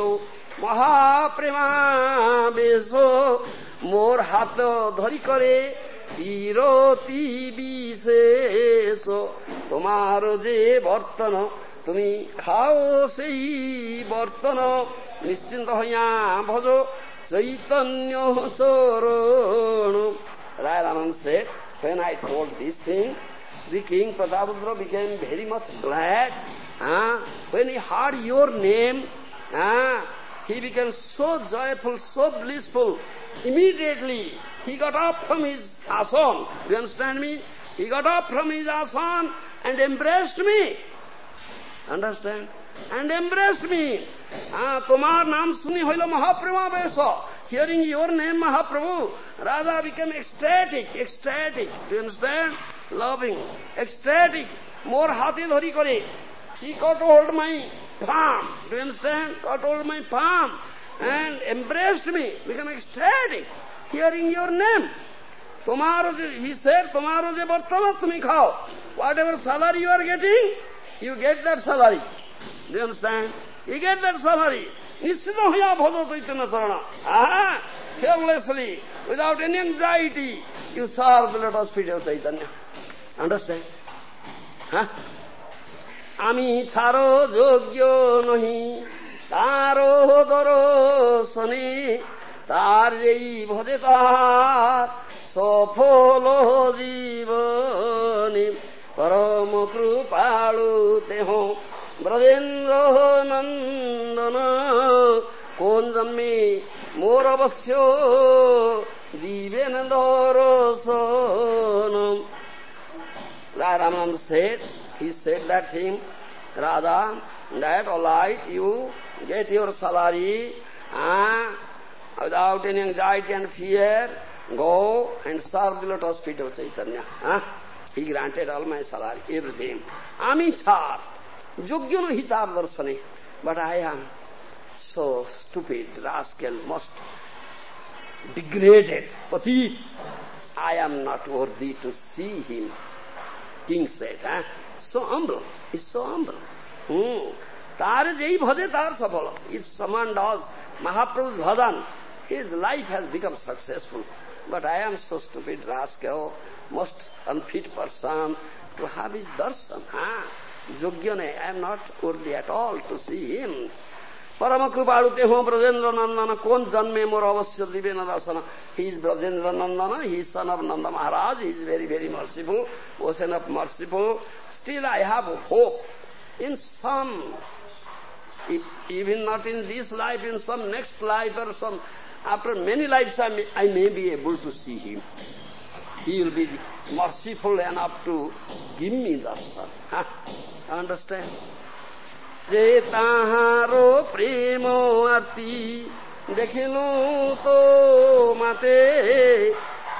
মহাপ্রেমাবেশ মোর হাত ধরি করে বিরতি বিশেষ তোমার যে বর্তন তুমি খাও সেই বর্তন নিশ্চিন্ত হইয়া ভজ চৈতন্য চরণ Raya Raman said, when I told this thing, the king Pratapadra became very much glad. Uh, when he heard your name, uh, he became so joyful, so blissful. Immediately, he got up from his asan. Do you understand me? He got up from his asan and embraced me. Understand? And embraced me. Ah, Tomar naam suni hoilo Mahaprema Beso. Hearing your name, Mahaprabhu, Radha became ecstatic, ecstatic. Do you understand? Loving, ecstatic. More hati dhari kare. He caught hold my palm. Do you understand? Caught hold my palm and embraced me, became ecstatic, hearing your name. Tomorrow, he said, tomorrow je bartana tumi khao. Whatever salary you are getting, you get that salary. Do you understand? You get that salary. Nisita huya bhodo chaitanya sarana. Ah, fearlessly, without any anxiety, you serve the lotus of Chaitanya. Understand? Huh? আমি ছাড়ো যোগ্য নহি তারো দর্শনে তার যেই ভজে তার সফল জীবনে পরম কৃপালু দেহ ব্রজেন্দ্র নন্দন কোন জন্মে মোর অবশ্য দিবেন দর্শন Ramanand said, he said that him, Radha, that all right, you get your salary, ah, without any anxiety and fear, go and serve the lotus feet of Chaitanya. Ah, He granted all my salary, everything. I'm in charge. Yogyano hitar darsane. But I am so stupid, rascal, most degraded. Pati, I am not worthy to see him. King said, eh? So humble. He's so humble. Hmm. Tar jai bhaje tar sapala. If someone does Mahaprabhu's bhajan, his life has become successful. But I am so stupid rascal. most unfit person to have his darshan. Huh? Jogyane, I am not worthy at all to see him. परम कृपाणु ते हो ब्रजेंद्र नंदन कौन जन्मे मोर अवश्य दिवे न दर्शन he is Brajendra Nandan he is son of Nanda Maharaj he is very very merciful ocean of merciful still I have hope in even not in this life in some next life or some after many lives I may, I may be able to see him He will be merciful enough to give me darshan. Huh? Understand? যে তাহারো প্রেম আরতি দেখিল তো মাতে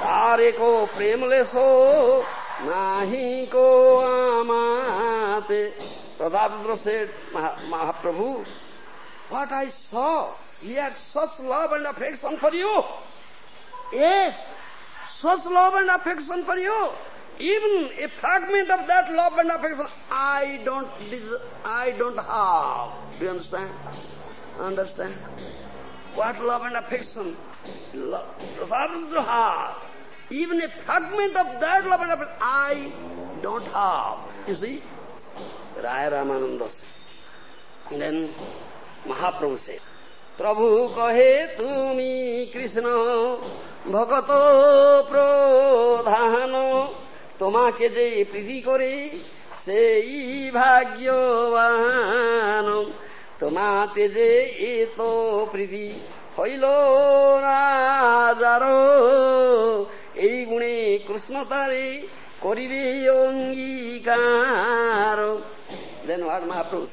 তারে কো প্রেম lasso নাহি কো আমাতে Pradhavendra said, Mahaprabhu, what I saw, he had such love and affection for you. Yes, such love and affection for you. Even a fragment of that love and affection, I don't, I don't have. Do you understand? Understand? What love and affection? Pradhavendra have. Even a fragment of that love and affection, I don't have. You see? Raya Ramananda Then Mahaprabhu said, প্রভু কহে তুমি কৃষ্ণ ভগত প্রধান। তোমাকে যে প্রীতি করে সেই ভাগ্যবান। তোমাতে যে এত প্রীতি হইল রাজার এই গুণে কৃষ্ণ তারে করিবে অঙ্গীকার।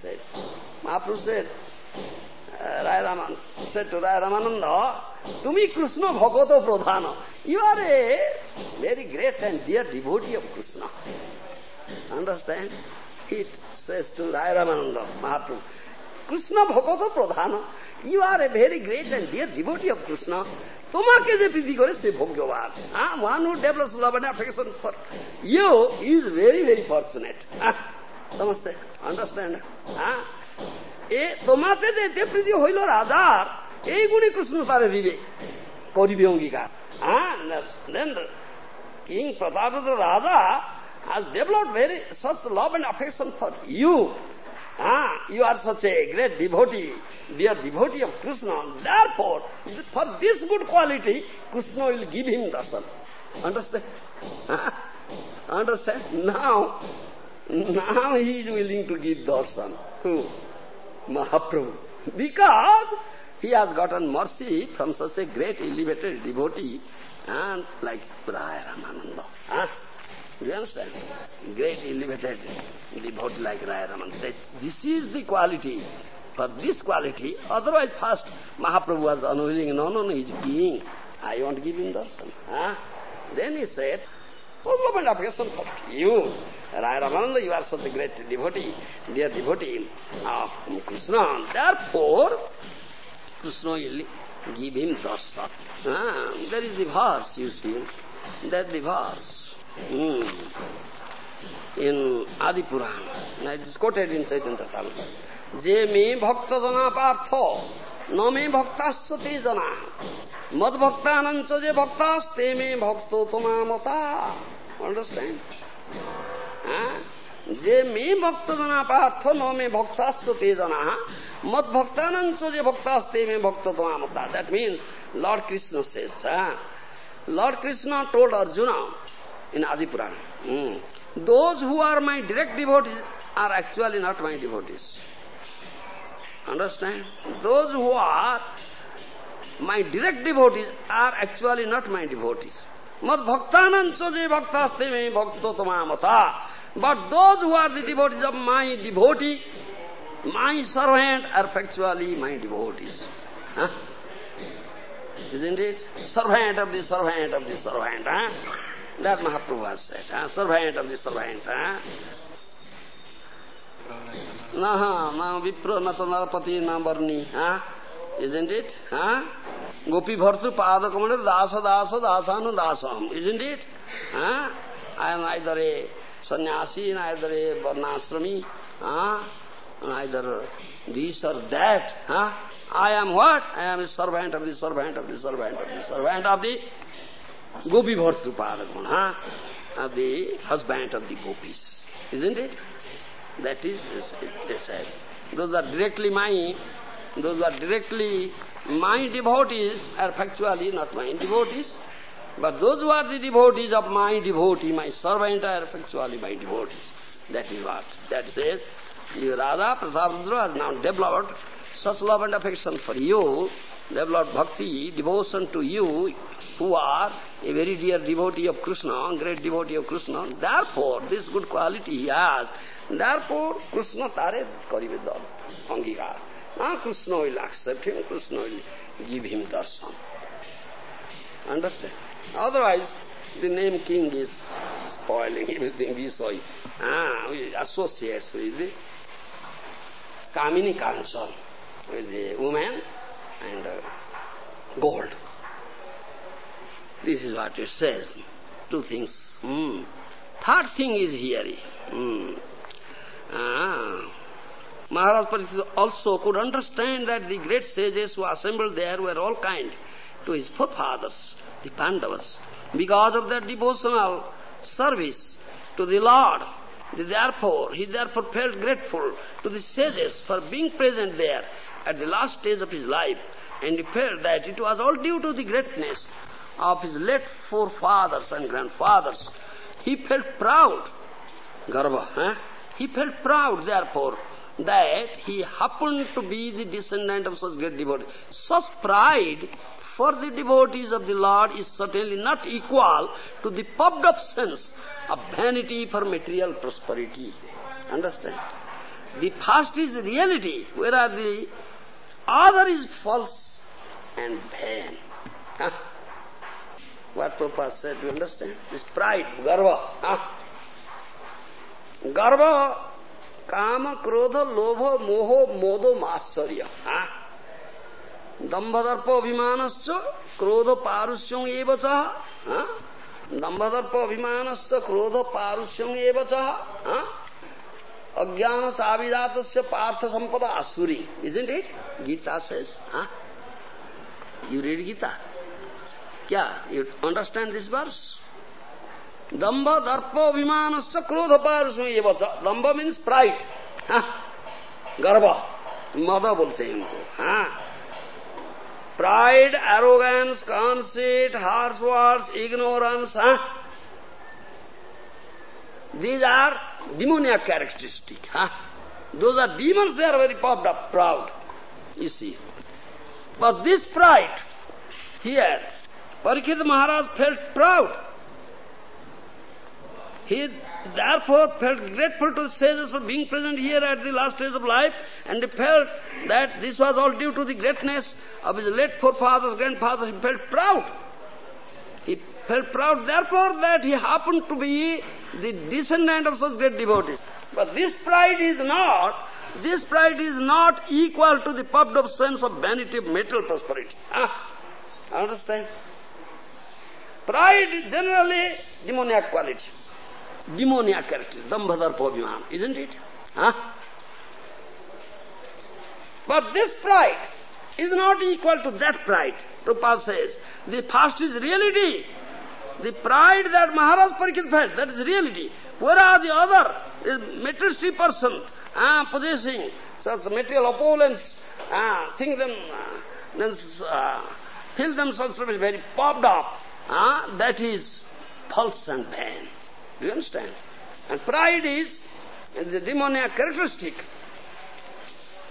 Said? Mahaprabhu said, রায় রামান শ্রেষ্ঠ রায় রামানন্দ তুমি কৃষ্ণ ভগত প্রধান। You are a very great and dear devotee of Krishna understand it শ্রেষ্ঠ টু রায় রামানন্দ মহাপ্রভু কৃষ্ণ ভগত প্রধান you are a very great and dear devotee of Krishna তোমাকে যে প্রীতি করে সে ভোগ্যবান। হ্যাঁ one who develops love and affection for you is very very fortunate সমস্ত আন্ডারস্ট্যান্ড হ্যাঁ এ তোমাতে যে এতে হইল রাজার এই গুণী কৃষ্ণ তারে দিবে করিবে অঙ্গীকার হ্যাঁ কিং প্রতাপরুদ্র রাজা has developed very such love and affection for you. Ah, you are such a great devotee, dear devotee of Krishna. Therefore, for this good quality, Krishna will give him darshan. Understand? Understand? Now, now he is willing to give darshan. Who? Mahaprabhu. Because he has gotten mercy from such a great elevated devotee and like Raya Ramananda. Huh? You understand? Great elevated devotee like Raya Raman. That this is the quality. For this quality, otherwise first Mahaprabhu was unwilling, no, no, no, he's king. I want to give him darshan. Huh? Then he said, full of affection for you. Raya Ramananda, you are such a great devotee, dear devotee of Krishna. Therefore, Krishna will give him darshan. Ah, there is the verse, you see. That the verse. Hmm. In Adi Purana, it is quoted in Chaitanya Charitamrita. Je me bhakta jana partho, no me bhaktasya te jana. Mad bhaktanancha je bhaktas te me bhakto tomamata. Understand? जे मे भक्त जना पार्थ न मे भक्ताश्च ते जना मत भक्तानंद जे भक्तास्ते मे भक्त तमामता that means lord Krishna says lord Krishna told Arjun in Adi Purana. Mm. Those who are my direct devotees are actually not my devotees. Understand? Those who are my direct devotees are actually not my devotees. Mad bhaktanan je bhaktaste me bhakto tamamata. But those who are the devotees of my devotee, my servant are factually my devotees. Huh? Isn't it? Servant of the servant of the servant. Huh? That Mahaprabhu has said. Huh? Servant of the servant. Huh? Naha, na vipra, na tanarpati, na varni. Huh? Isn't it? Huh? Gopi bhartu pada kamana dasa dasa dasanu dasam. Isn't it? Huh? I am either a sannyasi, neither a varnasrami. Huh? Neither this or that. Huh? I am what? I am a servant of the servant of the servant of the servant of the Gopi Bhartrupada of the husband of the gopis. Isn't it? That is, they said. Those are directly my, those are directly my devotees are factually not my devotees. But those who are the devotees of my devotee, my servant are factually my devotees. That is what. That says, the Radha Prataparudra has now developed such love and affection for you, developed bhakti, devotion to you, who are a very dear devotee of Krishna, great devotee of Krishna. Therefore, this good quality he has. Therefore, Krishna tare karibe dal. Now Krishna will accept him, Krishna will give him darshan. Understand? Otherwise, the name king is spoiling everything we saw. Ah, we associates with the Kamini Kanchan, with the woman and uh, gold. This is what it says. Two things. Mm. Third thing is here. Mm. Ah. Maharaj Pariksit also could understand that the great sages who assembled there were all kind to his forefathers, the Pandavas, because of their devotional service to the Lord. Therefore, he therefore felt grateful to the sages for being present there at the last stage of his life, and he felt that it was all due to the greatness of his late forefathers and grandfathers. He felt proud, Garva, eh? he felt proud therefore that he happened to be the descendant of such great devotees. Such pride for the devotees of the Lord is certainly not equal to the puffed up sense of vanity for material prosperity. Understand? The first is reality, whereas the other is false and vain. Huh? What Prabhupada said, Do you understand? This pride, garva. Huh? Garva, kama, krodha, lobha, moho, modo, matsarya. Huh? दम्भदर्प अभिमानश्च क्रोध पारुष्यं एव च दम्भदर्प अभिमानश्च क्रोध पारुष्यं एव च अज्ञान चाविदात पार्थ संपदा आसुरी isn't it Gita says you read Gita? क्या? यू अंडरस्टैंड दिस वर्स दम्भ दर्प अभिमान क्रोध पारुष ये बच दम्भ मीन्स प्राइट गर्व। मद बोलते हैं इनको pride, arrogance, conceit, harsh words, ignorance, huh? These are demoniac characteristics. Huh? Those are demons, they are very puffed up, proud, you see. But this pride, here, Parikshit Maharaj felt proud. He therefore felt grateful to sages for being present here at the last stage of life and he felt that this was all due to the greatness of his late forefathers, grandfathers. He felt proud. He felt proud therefore that he happened to be the descendant of such great devotees. But this pride is not, this pride is not equal to the puffed up sense of vanity of material prosperity. Ah, understand? Pride is generally demoniac quality demoniac character, Dambhadarpa isn't it? Huh? But this pride is not equal to that pride. Prabhupada says, the first is reality. The pride that Maharaj Parikshit felt, that is reality. Whereas the other is materialistic person, uh, possessing such material opulence, uh, think them, uh, then, uh, feel themselves very popped up. Uh, that is false and vain. Do you understand? And pride is the demoniac characteristic.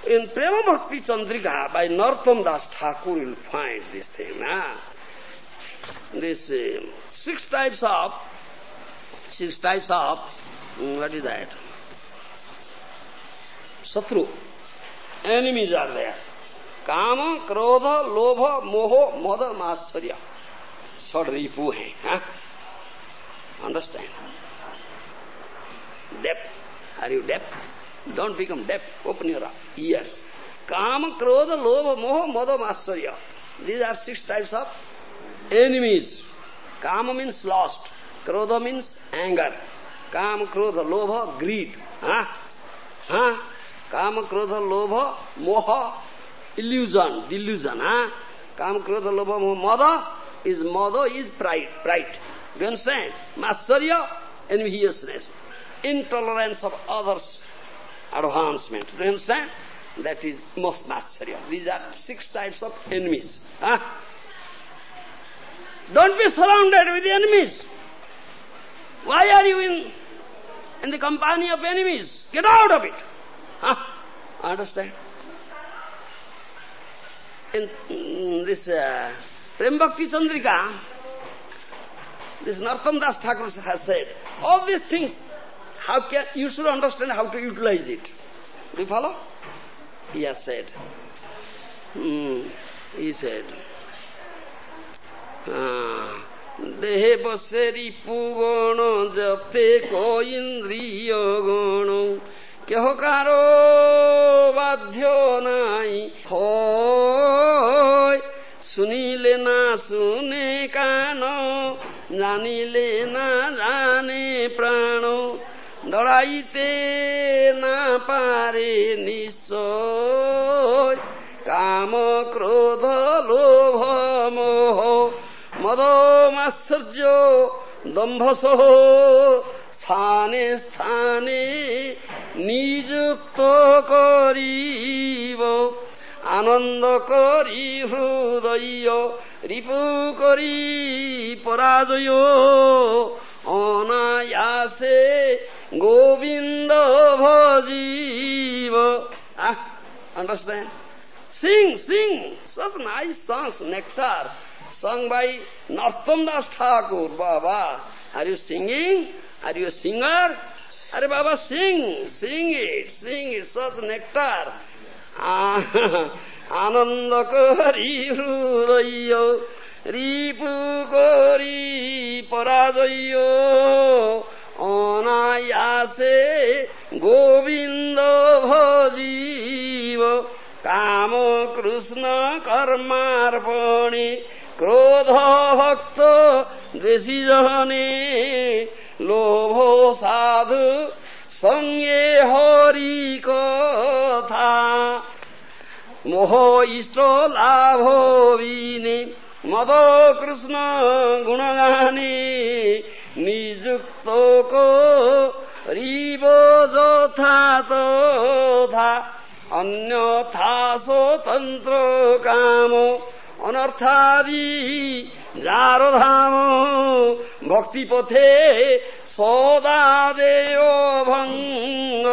In Prema Bhakti Chandrika by Narottam Das Thakur you'll find this thing. Ah. This uh, six types of, six types of, mm, what is that? Satru. Enemies are there. Kama, Krodha, Lobha, Moho, Mada, Mascharya. Sadripu hai. Huh? Understand? Deaf. Are you deaf? Don't become deaf. Open your ears. Kama, Krodha, Lobha, Moha, Mada, Mascharya. These are six types of enemies. Kama means lost. Krodha means anger. Kama, Krodha, Lobha, greed. Huh? Huh? Kama, Krodha, Lobha, Moha, illusion, delusion. Huh? Kama, Krodha, Lobha, Moha. Mada is mada is pride. Pride. Do you understand? Matsarya, enviousness intolerance of others' advancement. Do you understand? That is most matsarya. These are six types of enemies. Huh? Don't be surrounded with enemies. Why are you in, in the company of enemies? Get out of it. Huh? Understand? In, in this uh, Chandrika, this Narottam Das Thakur has said, all these things how can, you should understand how to utilize it. Do you follow? He has said. Hmm, he said. দেহে বসে রিপু গণ জপে কো ইন্দ্রিয় গণ কেহ কারও বাধ্য নাই হয় শুনিলে না শুনে কান জানিলে না জানে প্রাণ দড়াইতে না পারে নিশ্চয় কাম ক্রোধ লোভ মোহ মদ মাশ্চর্য দম্ভসহ স্থানে স্থানে নিযুক্ত করিব আনন্দ করি হৃদয়, রিপু করি পরাজয়। অনায়াসে গোবিন্দ ভজীব। আহ understand sing sing such nice songs nectar song by Narottam Das Thakur বাবা। Are you singing are you singer আরে বাবা sing sing it sing it such nectar আনন্দ করি হৃদয় রিপু করি পরাজয় অনায়াসে গোবিন্দ ভজিব কাম কৃষ্ণ কর্মার্পণে ক্রোধ ভক্ত দ্বেষী জনে লোভ সাধু সঙ্গে হরি কথা মোহ ইষ্ট লাভ বিনে মদ কৃষ্ণ গুণগানে নিযুক্ত করিব যথা তথা অন্যথা স্বতন্ত্র কাম অনর্থাদি যার ধাম ভক্তিপথে সদা দেয় ভঙ্গ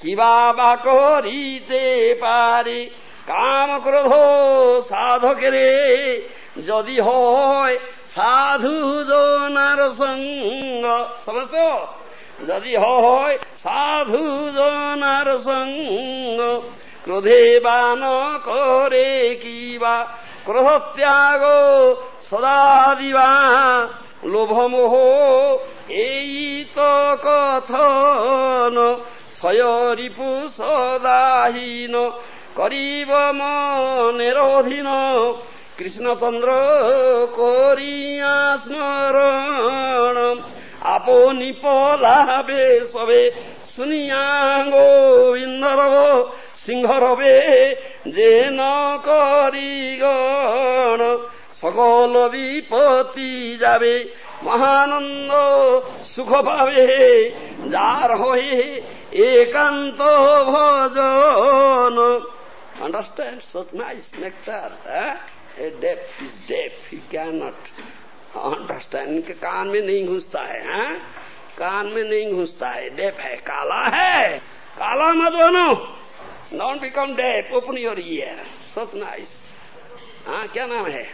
কিবা বা করিতে পারে কাম ক্রোধ সাধকেরে, যদি হয় সাধু জনার সঙ্গ সমস্ত? যদি হয় সাধু জনার সঙ্গ ক্রোধে বা ন করে কিবা? ক্রোধ ত্যাগ সদা দিবা। লোভমোহ, এই তো কথন। ছয় সদাহীন। করিব মনের অধীন কৃষ্ণচন্দ্র করিয়া স্মরণ আপনি পলাবে সবে শুনিয়া গোবিন্দর সিংহ রবে যে ন করিগণ সকল বিপত্তি যাবে মহানন্দ সুখ পাবে যার হয়ে একান্ত ভজন Understand? Such nice, nectar. Eh? A deaf is deaf. He cannot understand. इनके कान में नहीं घुसता है हाँ? कान में नहीं घुसता है डेफ है, काला है काला मत बनो don't become deaf open your ear such nice हाँ क्या नाम है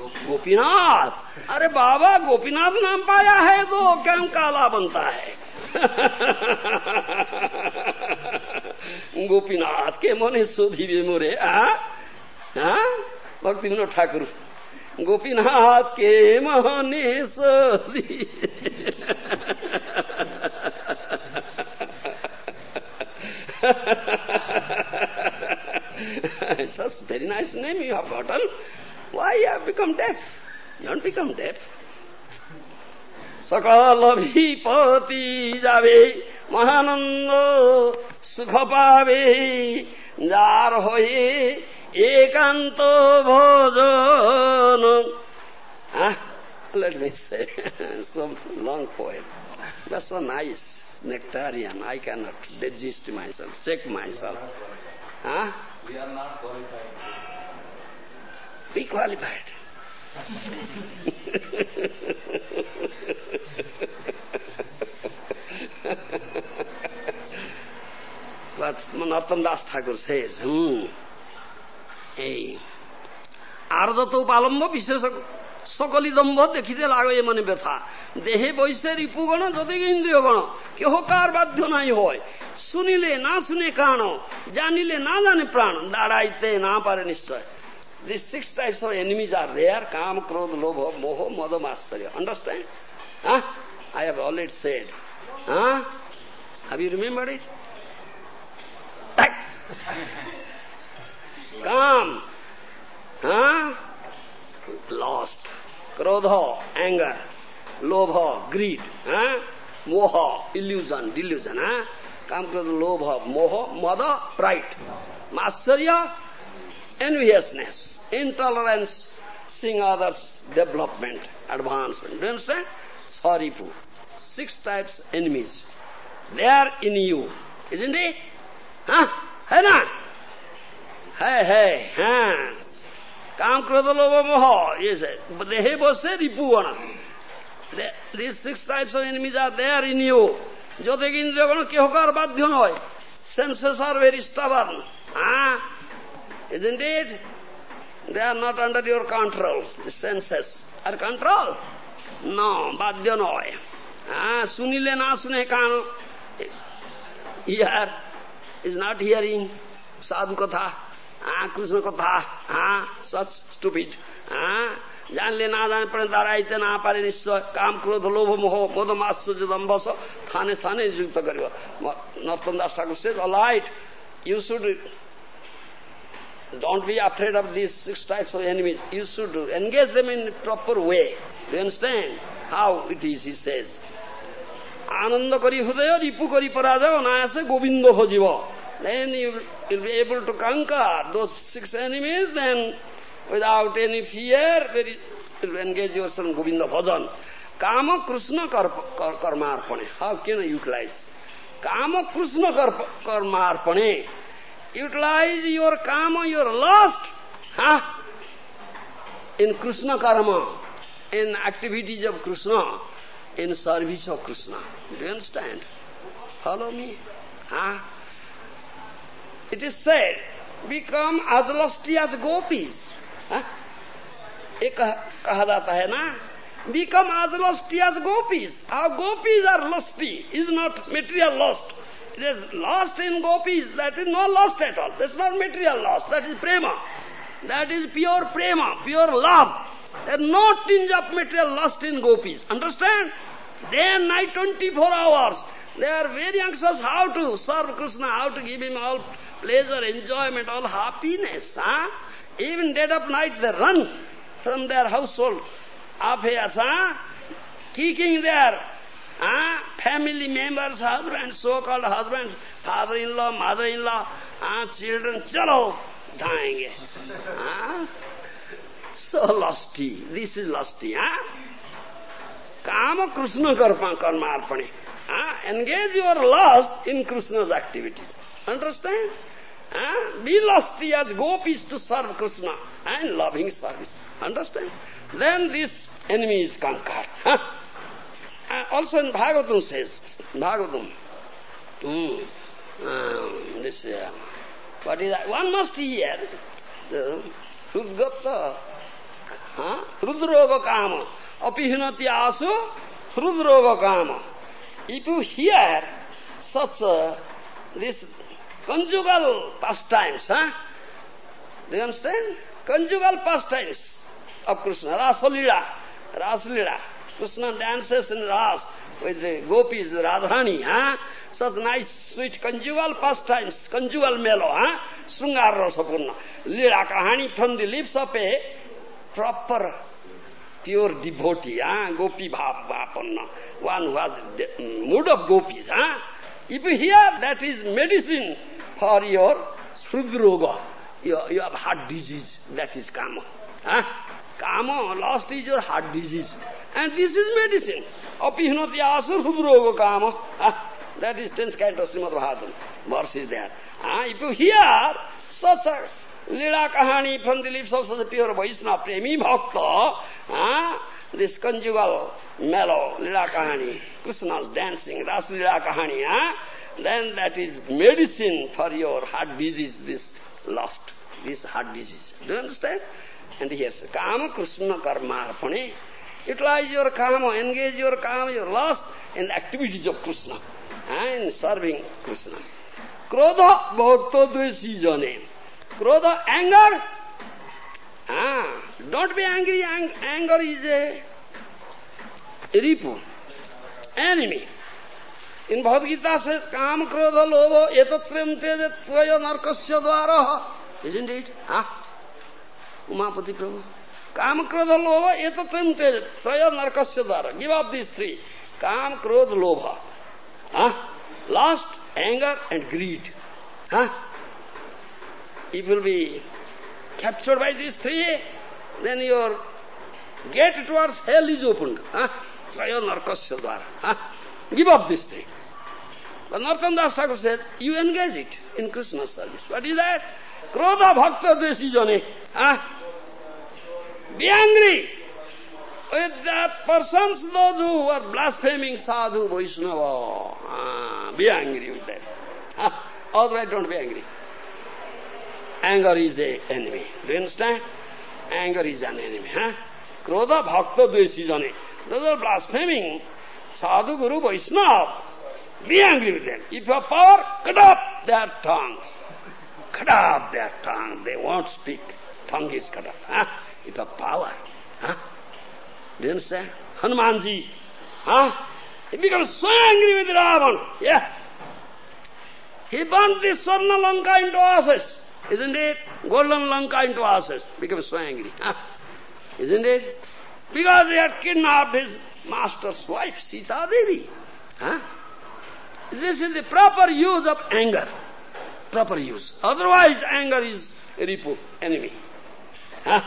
गोपीनाथ अरे बाबा, गोपीनाथ नाम पाया है तो क्या काला बनता है गोपीनाथ के मने सोधिबे मोरे भक्ति विनोद ठाकुर गोपीनाथ के मने सोधी Such very nice name you have gotten. Why you have become deaf? Don't become deaf. সকল বিপতি যাবে মহানন্দ সুখ পাবে যার হয়ে একান্ত ভোজন Let me say some long poem. That's so nice, nectarian. I cannot digest myself, check myself. Huh? We are not qualified. Be qualified. But Narottam Das Thakur hmm, এই আর যত উপালম্ব বিশেষ সকলি দম্ভ দেখিতে লাগো এ মনে ব্যথা। দেহে বৈশে রিপুগণ যদি ইন্দ্রিয় গণ কেহ কার বাধ্য নাই হয়। শুনিলে না শুনে কাণ জানিলে না জানে প্রাণ দাঁড়াইতে না পারে নিশ্চয়। This six types of enemies are rare काम क्रोध लोभ मोह मधो माश्चर्य understand I have already said have you remember it काम लॉस्ट क्रोध एंगर लोभ ग्रीड मोह इल्यूजन डिल्यूजन काम क्रोध लोभ मोह मद pride माश्चर्य enviousness intolerance, seeing others' development, advancement. Do you understand? Sorry, poo. Six types enemies. They are in you, isn't it? Huh? Hai na? Hai, hai, huh? Kam, krodha, lobha, moha. Yes, but they have also ripuvana. These six types of enemies are there in you. Jotek indriya kehokar badhya noy. Senses are very stubborn. Huh? Isn't it? They are not under your control. The senses are control. No, badhya noy. Ah, sunile na sune kano. Here is not hearing sadhu katha. Ah, Krishna katha. Ah, such stupid. Ah, জানলে না জানে পরে দাঁড়াইতে না পারে নিশ্চয় কাম ক্রোধ লোভ মোহ মদ মাশ্চর্য দম্ভস স্থানে স্থানে যুক্ত করিব নর্তন দাস ঠাকুর all right, you should don't be afraid of these six types of enemies. You should engage them in proper way. Do you understand how it is, he says. আনন্দ করি হৃদয় রিপু করি পরাজয় অনায়াসে Govinda ভজিব then you will be able to conquer those six enemies then without any fear very, you will engage yourself in Govinda bhajan. Kama Krishna karmarpane. How can I utilize? Kama Krishna karmarpane. Utilize your kama, your lust, huh? in Krishna karma, in activities of Krishna, in service of Krishna. Do you understand? Follow me? Huh? It is said, become as lusty as gopis. Huh? एक कहा जाता है become as lusty as gopis. Our gopis are lusty, is not material lust. It is lost in gopis, that is not lost at all. That's not material loss. that is prema. That is pure prema, pure love. There is no tinge of material lust in gopis. Understand? Day and night, 24 hours. They are very anxious how to serve Krishna, how to give him all pleasure, enjoyment, all happiness. Huh? Even dead of night they run from their household affairs, huh? kicking their huh? family members, husbands, so-called husbands, father-in-law, mother-in-law, huh? children, chalo, dying. Huh? So lusty. This is lusty. Huh? Kama Krishna karma karmarpane. Huh? Engage your lust in Krishna's activities. Understand? Huh? Be lusty as gopis to serve Krishna and loving service. Understand? Then this enemy is conquered. Huh? Also in Bhagavatam says, Bhagavatam, mm, um, this, uh, what is that? One must hear the Hrudgata, huh? Hrudroga Kama, Apihinati Asu, Hrudroga Kama. If you hear such uh, this conjugal pastimes, huh? Do you understand? Conjugal pastimes of Krishna, Rasalila, Rasalila. Krishna dances in Ras with the gopis, Radhani, huh? Such nice, sweet conjugal pastimes, conjugal mellow, huh? Sringar Rasapurna. Lila Kahani from the lips of a proper, pure devotee, huh? Gopi Bhav one who has the mood of gopis, huh? If you hear, that is medicine for your Hrudroga. You, you have heart disease, that is Kama. Huh? Kama, lost is your heart disease. And this is medicine. Apihnati asur hudroga kama. Ah, that is 10th canto Srimad Bhagavatam. Verse is there. Ah, if you hear such a lila kahani from the lips of such a pure Vaishnava, premi bhakta, ah, this conjugal mellow lila kahani, Krishna's dancing, ras lila kahani, ah, then that is medicine for your heart disease, this lust, this heart disease. Do you understand? And yes, Kama Krishna Karmarpane. Utilize your Kama, engage your Kama, your lust in activities of Krishna and serving Krishna. Krodha Bhaktadvesi Jane. Krodha, anger. Ah, don't be angry. Ang anger is a Ripu enemy in Bhagavad Gita से काम क्रोध लोभ ये तो त्रय नर्क द्वार is end it हाँ उमापति प्रभु काम क्रोध लोभ ये तो तुम तेज त्रय नरक से दर give up this three kama krodha lobha lust anger and greed if will be captured by these three, then your gate towards hell is opened. Traya narkasya dvara. Give up this thing. But Narottam Das Thakur says, you engage it in Krishna service. What is that? With that persons, those who are blaspheming sadhu, Vaishnava. Ah, be angry with that. Ah, otherwise don't be angry. Anger is a enemy. Do you understand? Anger is an enemy. Huh? Krodha bhakta dvesi jane. Those are blaspheming sadhu, guru, Vaishnava. Be angry with them. If you have power, cut off their tongue. Cut off their tongue. They won't speak. Tongue is cut off. Huh? You power. Huh? Do you understand? Hanumanji. Huh? He becomes so angry with Ravan. Yeah. He burnt the Swarna Lanka into ashes. Isn't it? Golden Lanka into ashes. Becomes so angry. Huh? Isn't it? Because he had kidnapped his master's wife, Sita Devi. Huh? This is the proper use of anger. Proper use. Otherwise, anger is a ripu, enemy. Huh?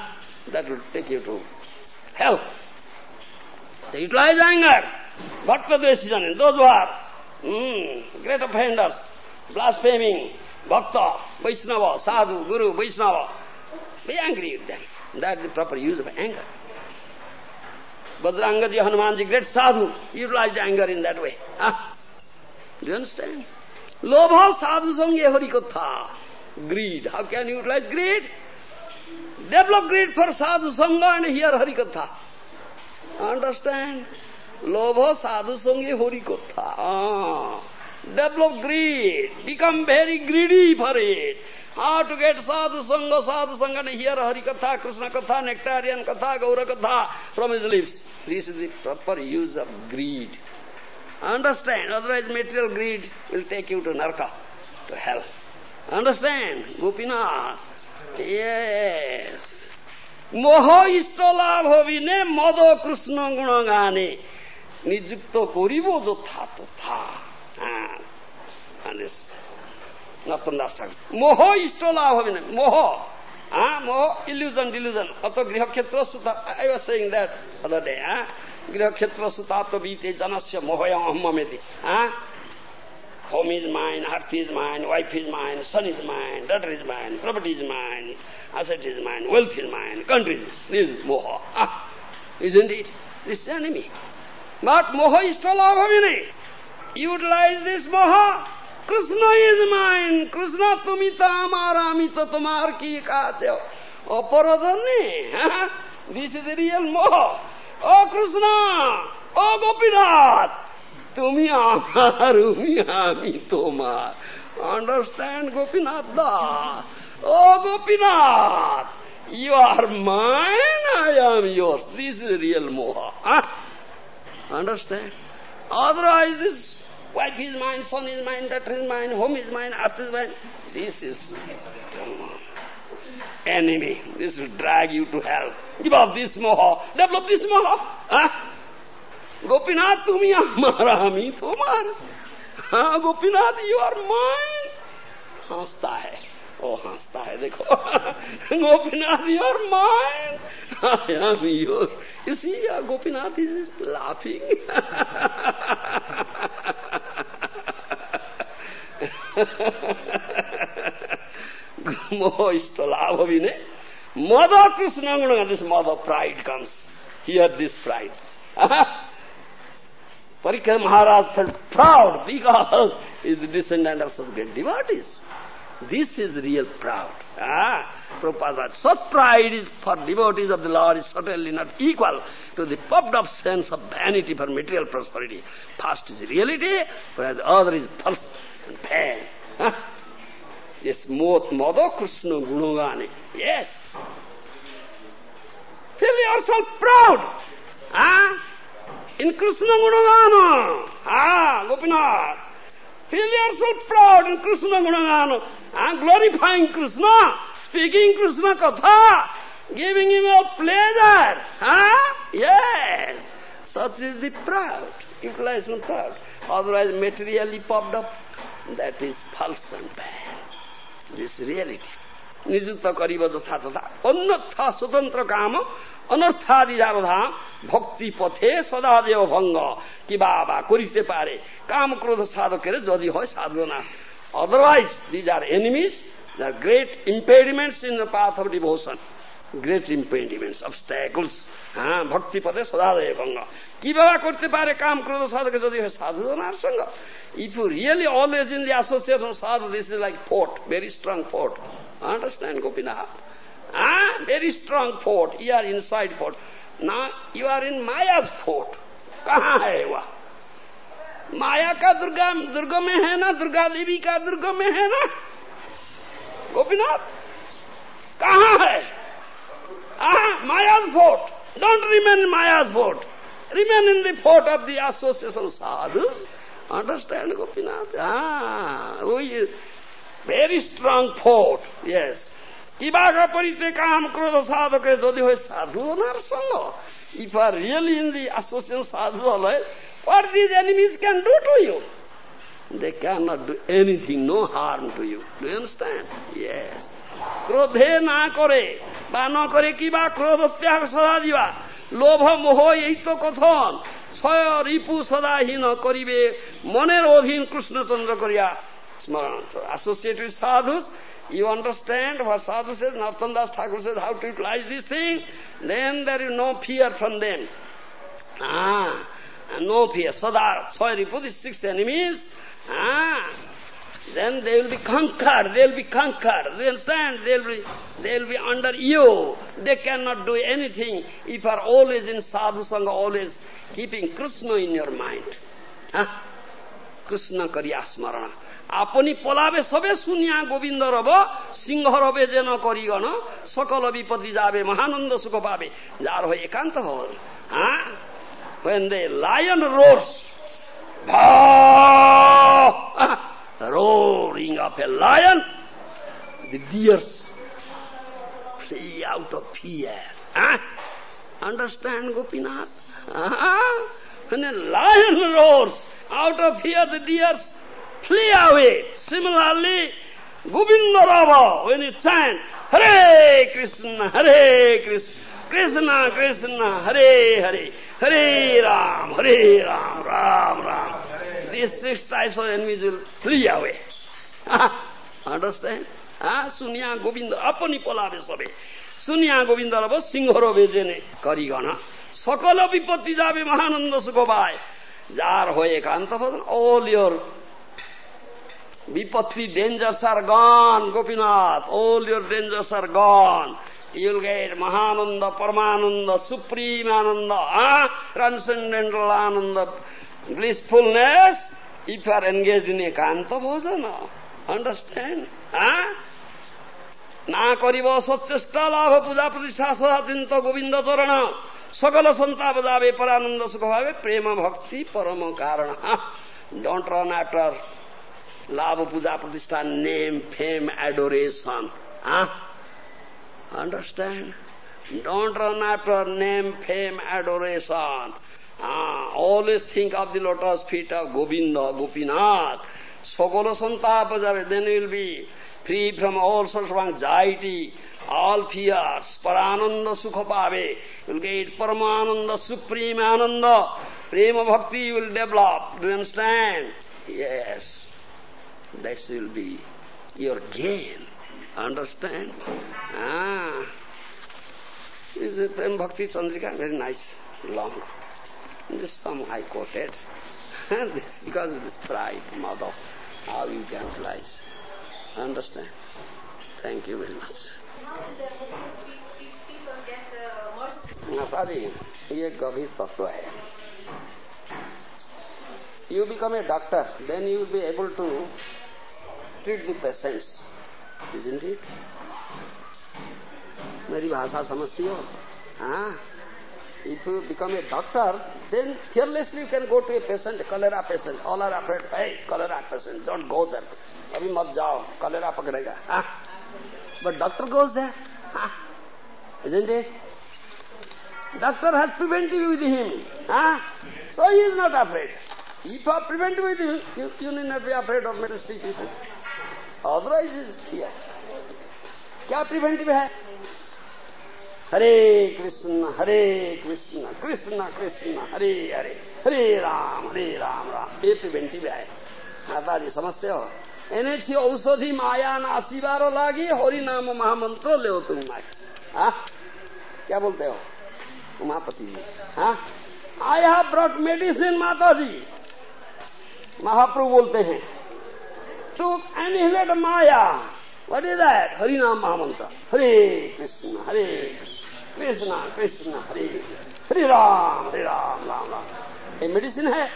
That will take you to hell. They utilize anger. Bhakta decision. Those who are mm, great offenders, blaspheming, bhakta, Vaishnava, sadhu, guru, Vaishnava, be angry with them. That is the proper use of anger. Bajrangaji, Hanumanji, great sadhu, utilized anger in that way. Huh? Do you understand? Lobha sadhu sange harikatha. Greed. How can you utilize greed? Develop greed for sadhu sangha and hear harikatha. Understand? Lobha sadhu sangha harikatha. Ah. Develop greed. Become very greedy for it. How to get sadhu sangha, sadhu sangha and hear harikatha, Krishna katha, nectarian katha, gaura katha from his lips. This is the proper use of greed. Understand? Otherwise material greed will take you to narka, to hell. Understand? Gopinath. Yes. মোহ ইষ্ট লাভ হবিনে মদ কৃষ্ণ গুণ গানে নিযুক্ত করিব যথা তথা নর্তন দাস ঠাকুর মোহ ইষ্ট লাভ হবে না মোহ হ্যাঁ মোহ ইলিউজন ডিলিউজন অত গৃহক্ষেত্র সুতা I was saying that other day হ্যাঁ গৃহক্ষেত্র সুতাত্মবিতে জনস্য মোহয় অহমেতি হ্যাঁ Home is mine, heart is mine, wife is mine, son is mine, daughter is mine, property is mine, asset is mine, wealth is mine, country is mine. This is moha. Ah, isn't it? This is enemy. But moha is still abhavine. Utilize this moha. Krishna is mine. Krishna tumita amara amita tumar ki kate. Aparadhani. This is the real moha. Oh Krishna! Oh Gopinath! তুমি আমার আমি তোমার understand Gopinath দা ও Gopinath You are mine, I am yours. This is real moha. Huh? Understand? Otherwise this wife is mine, son is mine, daughter is mine, home is mine, earth is mine. This is enemy. This will drag you to hell. Give up this moha. Develop this moha. Huh? Gopinath तुम ही हमारा हम ही तुम्हार हाँ Gopinath you are mine हंसता है ओ हंसता है देखो Gopinath you are mine I am your you see Gopinath is laughing मोह लाभ भी ने mother krishna this mother pride comes here this pride Parikshit Maharaj felt proud because he is the descendant of such great devotees. This is real proud. Ah, such pride is for devotees of the Lord is certainly not equal to the puffed up sense of vanity for material prosperity. First is reality, whereas the other is false and pain. Ah? Yes, Mother Krishna Gunagani. Yes. Feel yourself proud. Ah? in Krishna Gunagana. Ah, Gopinath. Feel yourself proud in Krishna Gunagana. Ah, glorifying Krishna, speaking Krishna Katha, giving him a pleasure. Ah, yes. Such is the proud, utilization proud. Otherwise materially popped up, that is false and bad. This reality. নিযুক্ত করিব ଯଥା ତଥା ଅନ୍ୟଥା ସ୍ୱତନ୍ତ୍ର କାମ অনর্থাদি যারধা ভক্তি পথে সদাদেব ভঙ্গ। কি বাবা করিতে পারে? কাম ক্রোধ সাধকের যদি হয় সাধনা। Otherwise these are enemies the great impediments in the path of devotion great impediments of obstacles হ্যাঁ ভক্তি পথে সদাদেব ভঙ্গ। কি বাবা করতে পারে কাম ক্রোধ সাধকের যদি হয় সাধনার সঙ্গে? If you really always in the association সাধ this is like fort very strong fort understand gopinath Ah, very strong fort. You are inside fort. Now you are in Maya's fort. कहाँ है वह माया का दुर्गा दुर्ग में है ना दुर्गा देवी का दुर्ग में है ना गोपीनाथ कहाँ है ah, Maya's fort. Don't remain in Maya's fort. Remain in the fort of the association sadhus. Understand, Gopinath? Ah, very strong fort, yes. কিবাগা পরিতে কাম ক্রোধ সাধকে যদি হয় সাধু ওনার সঙ্গ you are really in the association sadhu alay, what these enemies can do to you? They cannot do anything, no harm to you. Do you understand? Yes. ক্রোধে না করে বা ন করে কি বা ক্রোধ ত্যাগ সদা দিবা লোভ মোহ এই তো কথন ছয় রিপু সদাহীন করিবে মনের অধীন কৃষ্ণচন্দ্র করিয়া so Associate with sadhus, you understand what sadhus says, Narottam Thakur says, how to utilize this thing, then there is no fear from them. Ah, no fear. Sadar, Sairiput these six enemies. Ah, then they will be conquered, they will be conquered. Do you understand? They will be, they will be under you. They cannot do anything if you are always in sadhu sangha, always keeping Krishna in your mind. Huh? Krishna karyasmarana. আপনি পলাবে সবে শুনিয়া গোবিন্দ রব সিংহ রবে যেন করিগণ সকল বিপত্তি যাবে মহানন্দ সুখ পাবে যার হয়ে একান্ত হল হ্যাঁ the deers flee out of fear huh? understand gopinath huh? when a lion roars out of fear the deers flee away. Similarly, Govinda Rava, when it chant, Hare Krishna, Hare Krishna, Krishna Krishna, Hare Hare, Hare Ram, Hare Ram, Ram Ram. These six types of enemies will flee away. Understand? Ah, Sunya Govinda, apani polave sabe. Sunya Govinda Rava, Singharo Vejene, Karigana. সকল বিপত্তি যাবে মহানন্দ সুখ পায় যার হয়ে কান্ত all your Gopinath. All your dangers are gone. You'll get Mahananda, Paramananda, Supreme Ananda, ah, transcendental Ananda, blissfulness, if you are engaged in a Kanta bhajana. Understand? Ah? না করিব সচেষ্টা লাভ পূজা প্রতিষ্ঠা সদা চিন্ত গোবিন্দ চরণ সকল সন্তাপ যাবে পরানন্দ সুখ ভাবে প্রেম ভক্তি পরম কারণ don't run after Lava Puja Pratishtha, name, fame, adoration. Huh? Understand? Don't run after name, fame, adoration. Ah, always think of the lotus feet of Govinda, Gopinath. Sakala santapa then you will be free from all sorts of anxiety, all fears, parananda sukha pave. You will get paramananda, supreme ananda. Prema bhakti you will develop. Do you understand? Yes. That will be your gain. Understand? Ah. This is Prem Bhakti Chandrika, very nice, long. This some I quoted. this because of this pride, mother, how you can realize. Understand? Thank you very much. माता जी ये गंभीर तत्व है you become a doctor, then you will be able to Treat the patients isn't treat मेरी भाषा समझती हो? If you become a doctor then fearlessly you can go to a patient cholera patient all are afraid भाई cholera patient don't go there अभी मत जाओ cholera पकड़ेगा. But doctor goes there isn't treat doctor has preventive with him so he. Is not afraid If you are prevented with you, you, you need not be afraid of medicine. Authorize किया क्या preventive है? हरे कृष्ण हरे कृष्ण कृष्ण कृष्ण, हरे हरे हरे राम हरे राम राम। ये preventive है माता जी, समझते हो? एने छी औषधि माया न नाशीबारो लागी, हरि नाम महामंत्र ले तुम हाँ? क्या बोलते हो? उमापति जी। हाँ? I have brought medicine Mata ji. Mahaprabhu बोलते हैं to annihilate maya what is that Hari nama mahamantra Hare Krishna हरे कृष्ण कृष्ण हरे हरे राम हरे राम राम राम ये मेडिसिन है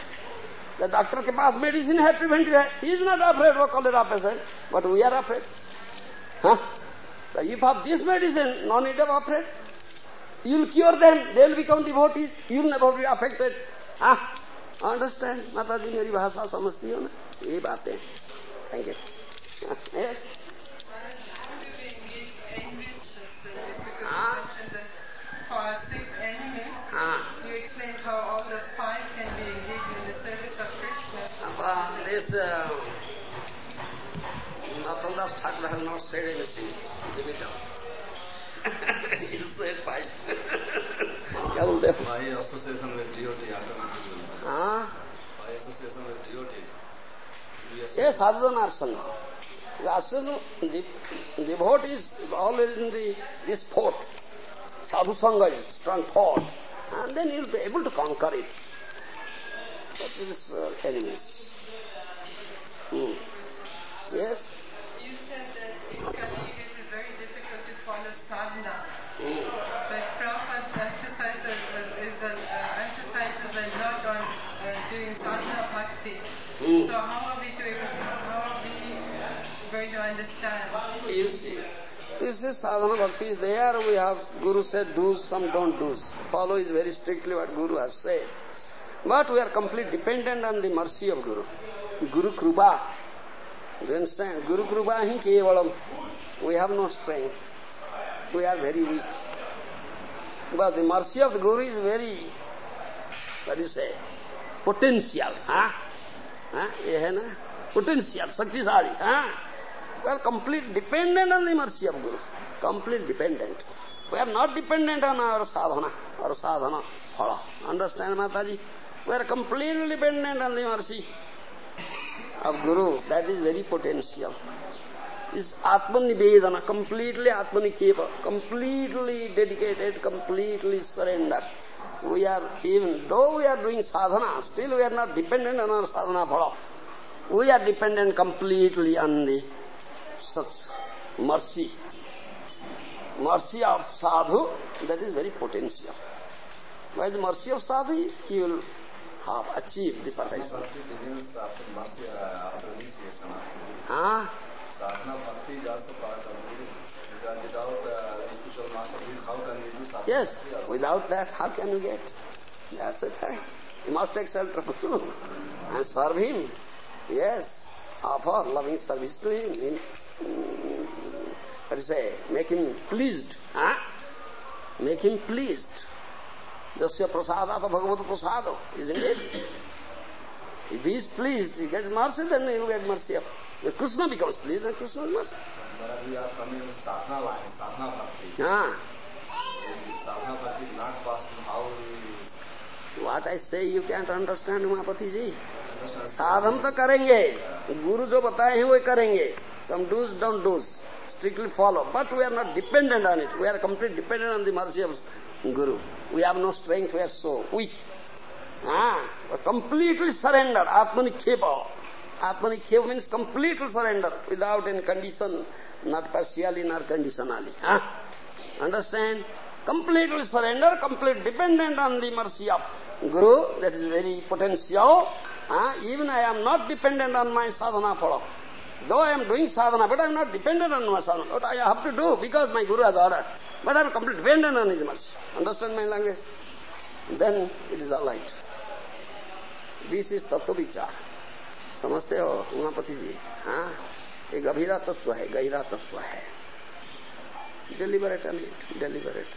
डॉक्टर के पास मेडिसिन है प्रिवेंटिव है ही इज़ नॉट अफ्रेड वो cholera patient but we are afraid हाँ if of this medicine none it of afraid you'll cure them, they'll become devotees, you'll never be affected. Ah, understand? जी मेरी भाषा समझती हो ना ये बातें thank you. yes? For six ah. you how all the five can be engaged in the service of Krishna. Uh, this Thakur has not said anything. Give it up. he said five. My association with devotee, Huh? Association with associate- sadhana sangha. The association, the devote is always in the this fort. Sadhu sangha is strong fort. And then you'll be able to conquer it. But these uh, enemies. Hmm. Yes? See, you see sadhana bhakti is there, we have, Guru said do, some don't do. Follow is very strictly what Guru has said. But we are completely dependent on the mercy of Guru. Guru Krupa. Do you understand? Guru Krupa hi kevalam. We have no strength. We are very weak. But the mercy of the Guru is very, what do you say, potential. Huh? Huh? ये है ना potential, शक्तिशाली हाँ we are completely dependent on the mercy of Guru. Complete dependent. We are not dependent on our sadhana, our sadhana phala. Understand, Mataji? We are completely dependent on the mercy of Guru. That is very potential. Is Atmanivedana, completely Atmanikeva, completely dedicated, completely surrendered. We are, even though we are doing sadhana, still we are not dependent on our sadhana phala. We are dependent completely on the such mercy. Mercy of sadhu, that is very potential. By the mercy of sadhu, you will have achieved the perfection. Bhakti begins after mercy, uh, initiation. Huh? Sadhana bhakti is also part of. Because without uh, spiritual master, how can we do sadhana Yes, without that, how can you get? That's a fact. You must take self-control and serve him. Yes, offer loving service to him. Mm, what do you say? Make him pleased. Huh? Make him pleased. Jasya prasadata bhagavata prasado, isn't it? If he is pleased, he gets mercy, then he will get mercy. If Krishna becomes pleased, then Krishna is mercy. But we are coming in sadhana line, sadhana bhakti. Huh? Sadhana bhakti is not possible, how we What I say you can't understand, ji understand? साधन तो करेंगे गुरु जो बताए हैं वो करेंगे some do's don't do's. Strictly follow. But we are not dependent on it. We are completely dependent on the mercy of guru. We have no strength we are so weak. Ah we completely surrendered atmanikhepa atmanikhepa means completely surrender without any condition not partially nor conditionally. Ah understand? Completely surrender complete dependent on the mercy of guru. That is very potential. Ah even i am not dependent on my sadhana phala Though I am doing sadhana, but I am not dependent on my sadhana. What I have to do because my Guru has ordered. But I am completely dependent on his mercy. Understand my language? Then it is all right. This is tattva vichar. समझते हो उमापति जी हाँ ये गभीरा तत्व है गहरा तत्व है deliberate on it, deliberate.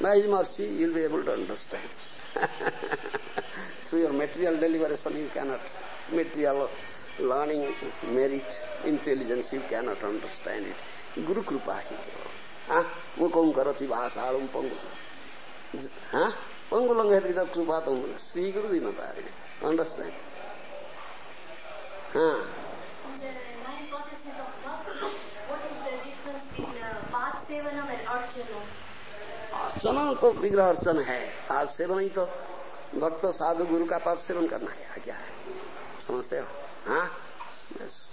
By His mercy, you will be able to understand. Through your material deliberation, you cannot, material learning, merit, intelligence, you cannot understand it. Guru Krupa. Ah, mukam karati bhasarum pangu. Huh? Pangulang hetrita krupa tam. Sri Guru dinatari. Understand? Huh? The nine processes of bhakti, what is the difference between uh, path sevanam and archanam? अर्चना तो विग्रह अर्चन है पाद seven ही तो भक्त साधु गुरु का पाद seven करना है क्या है समझते हो Huh? Yes.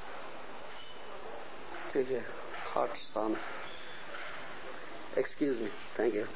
Take a hot sun. Excuse me. Thank you.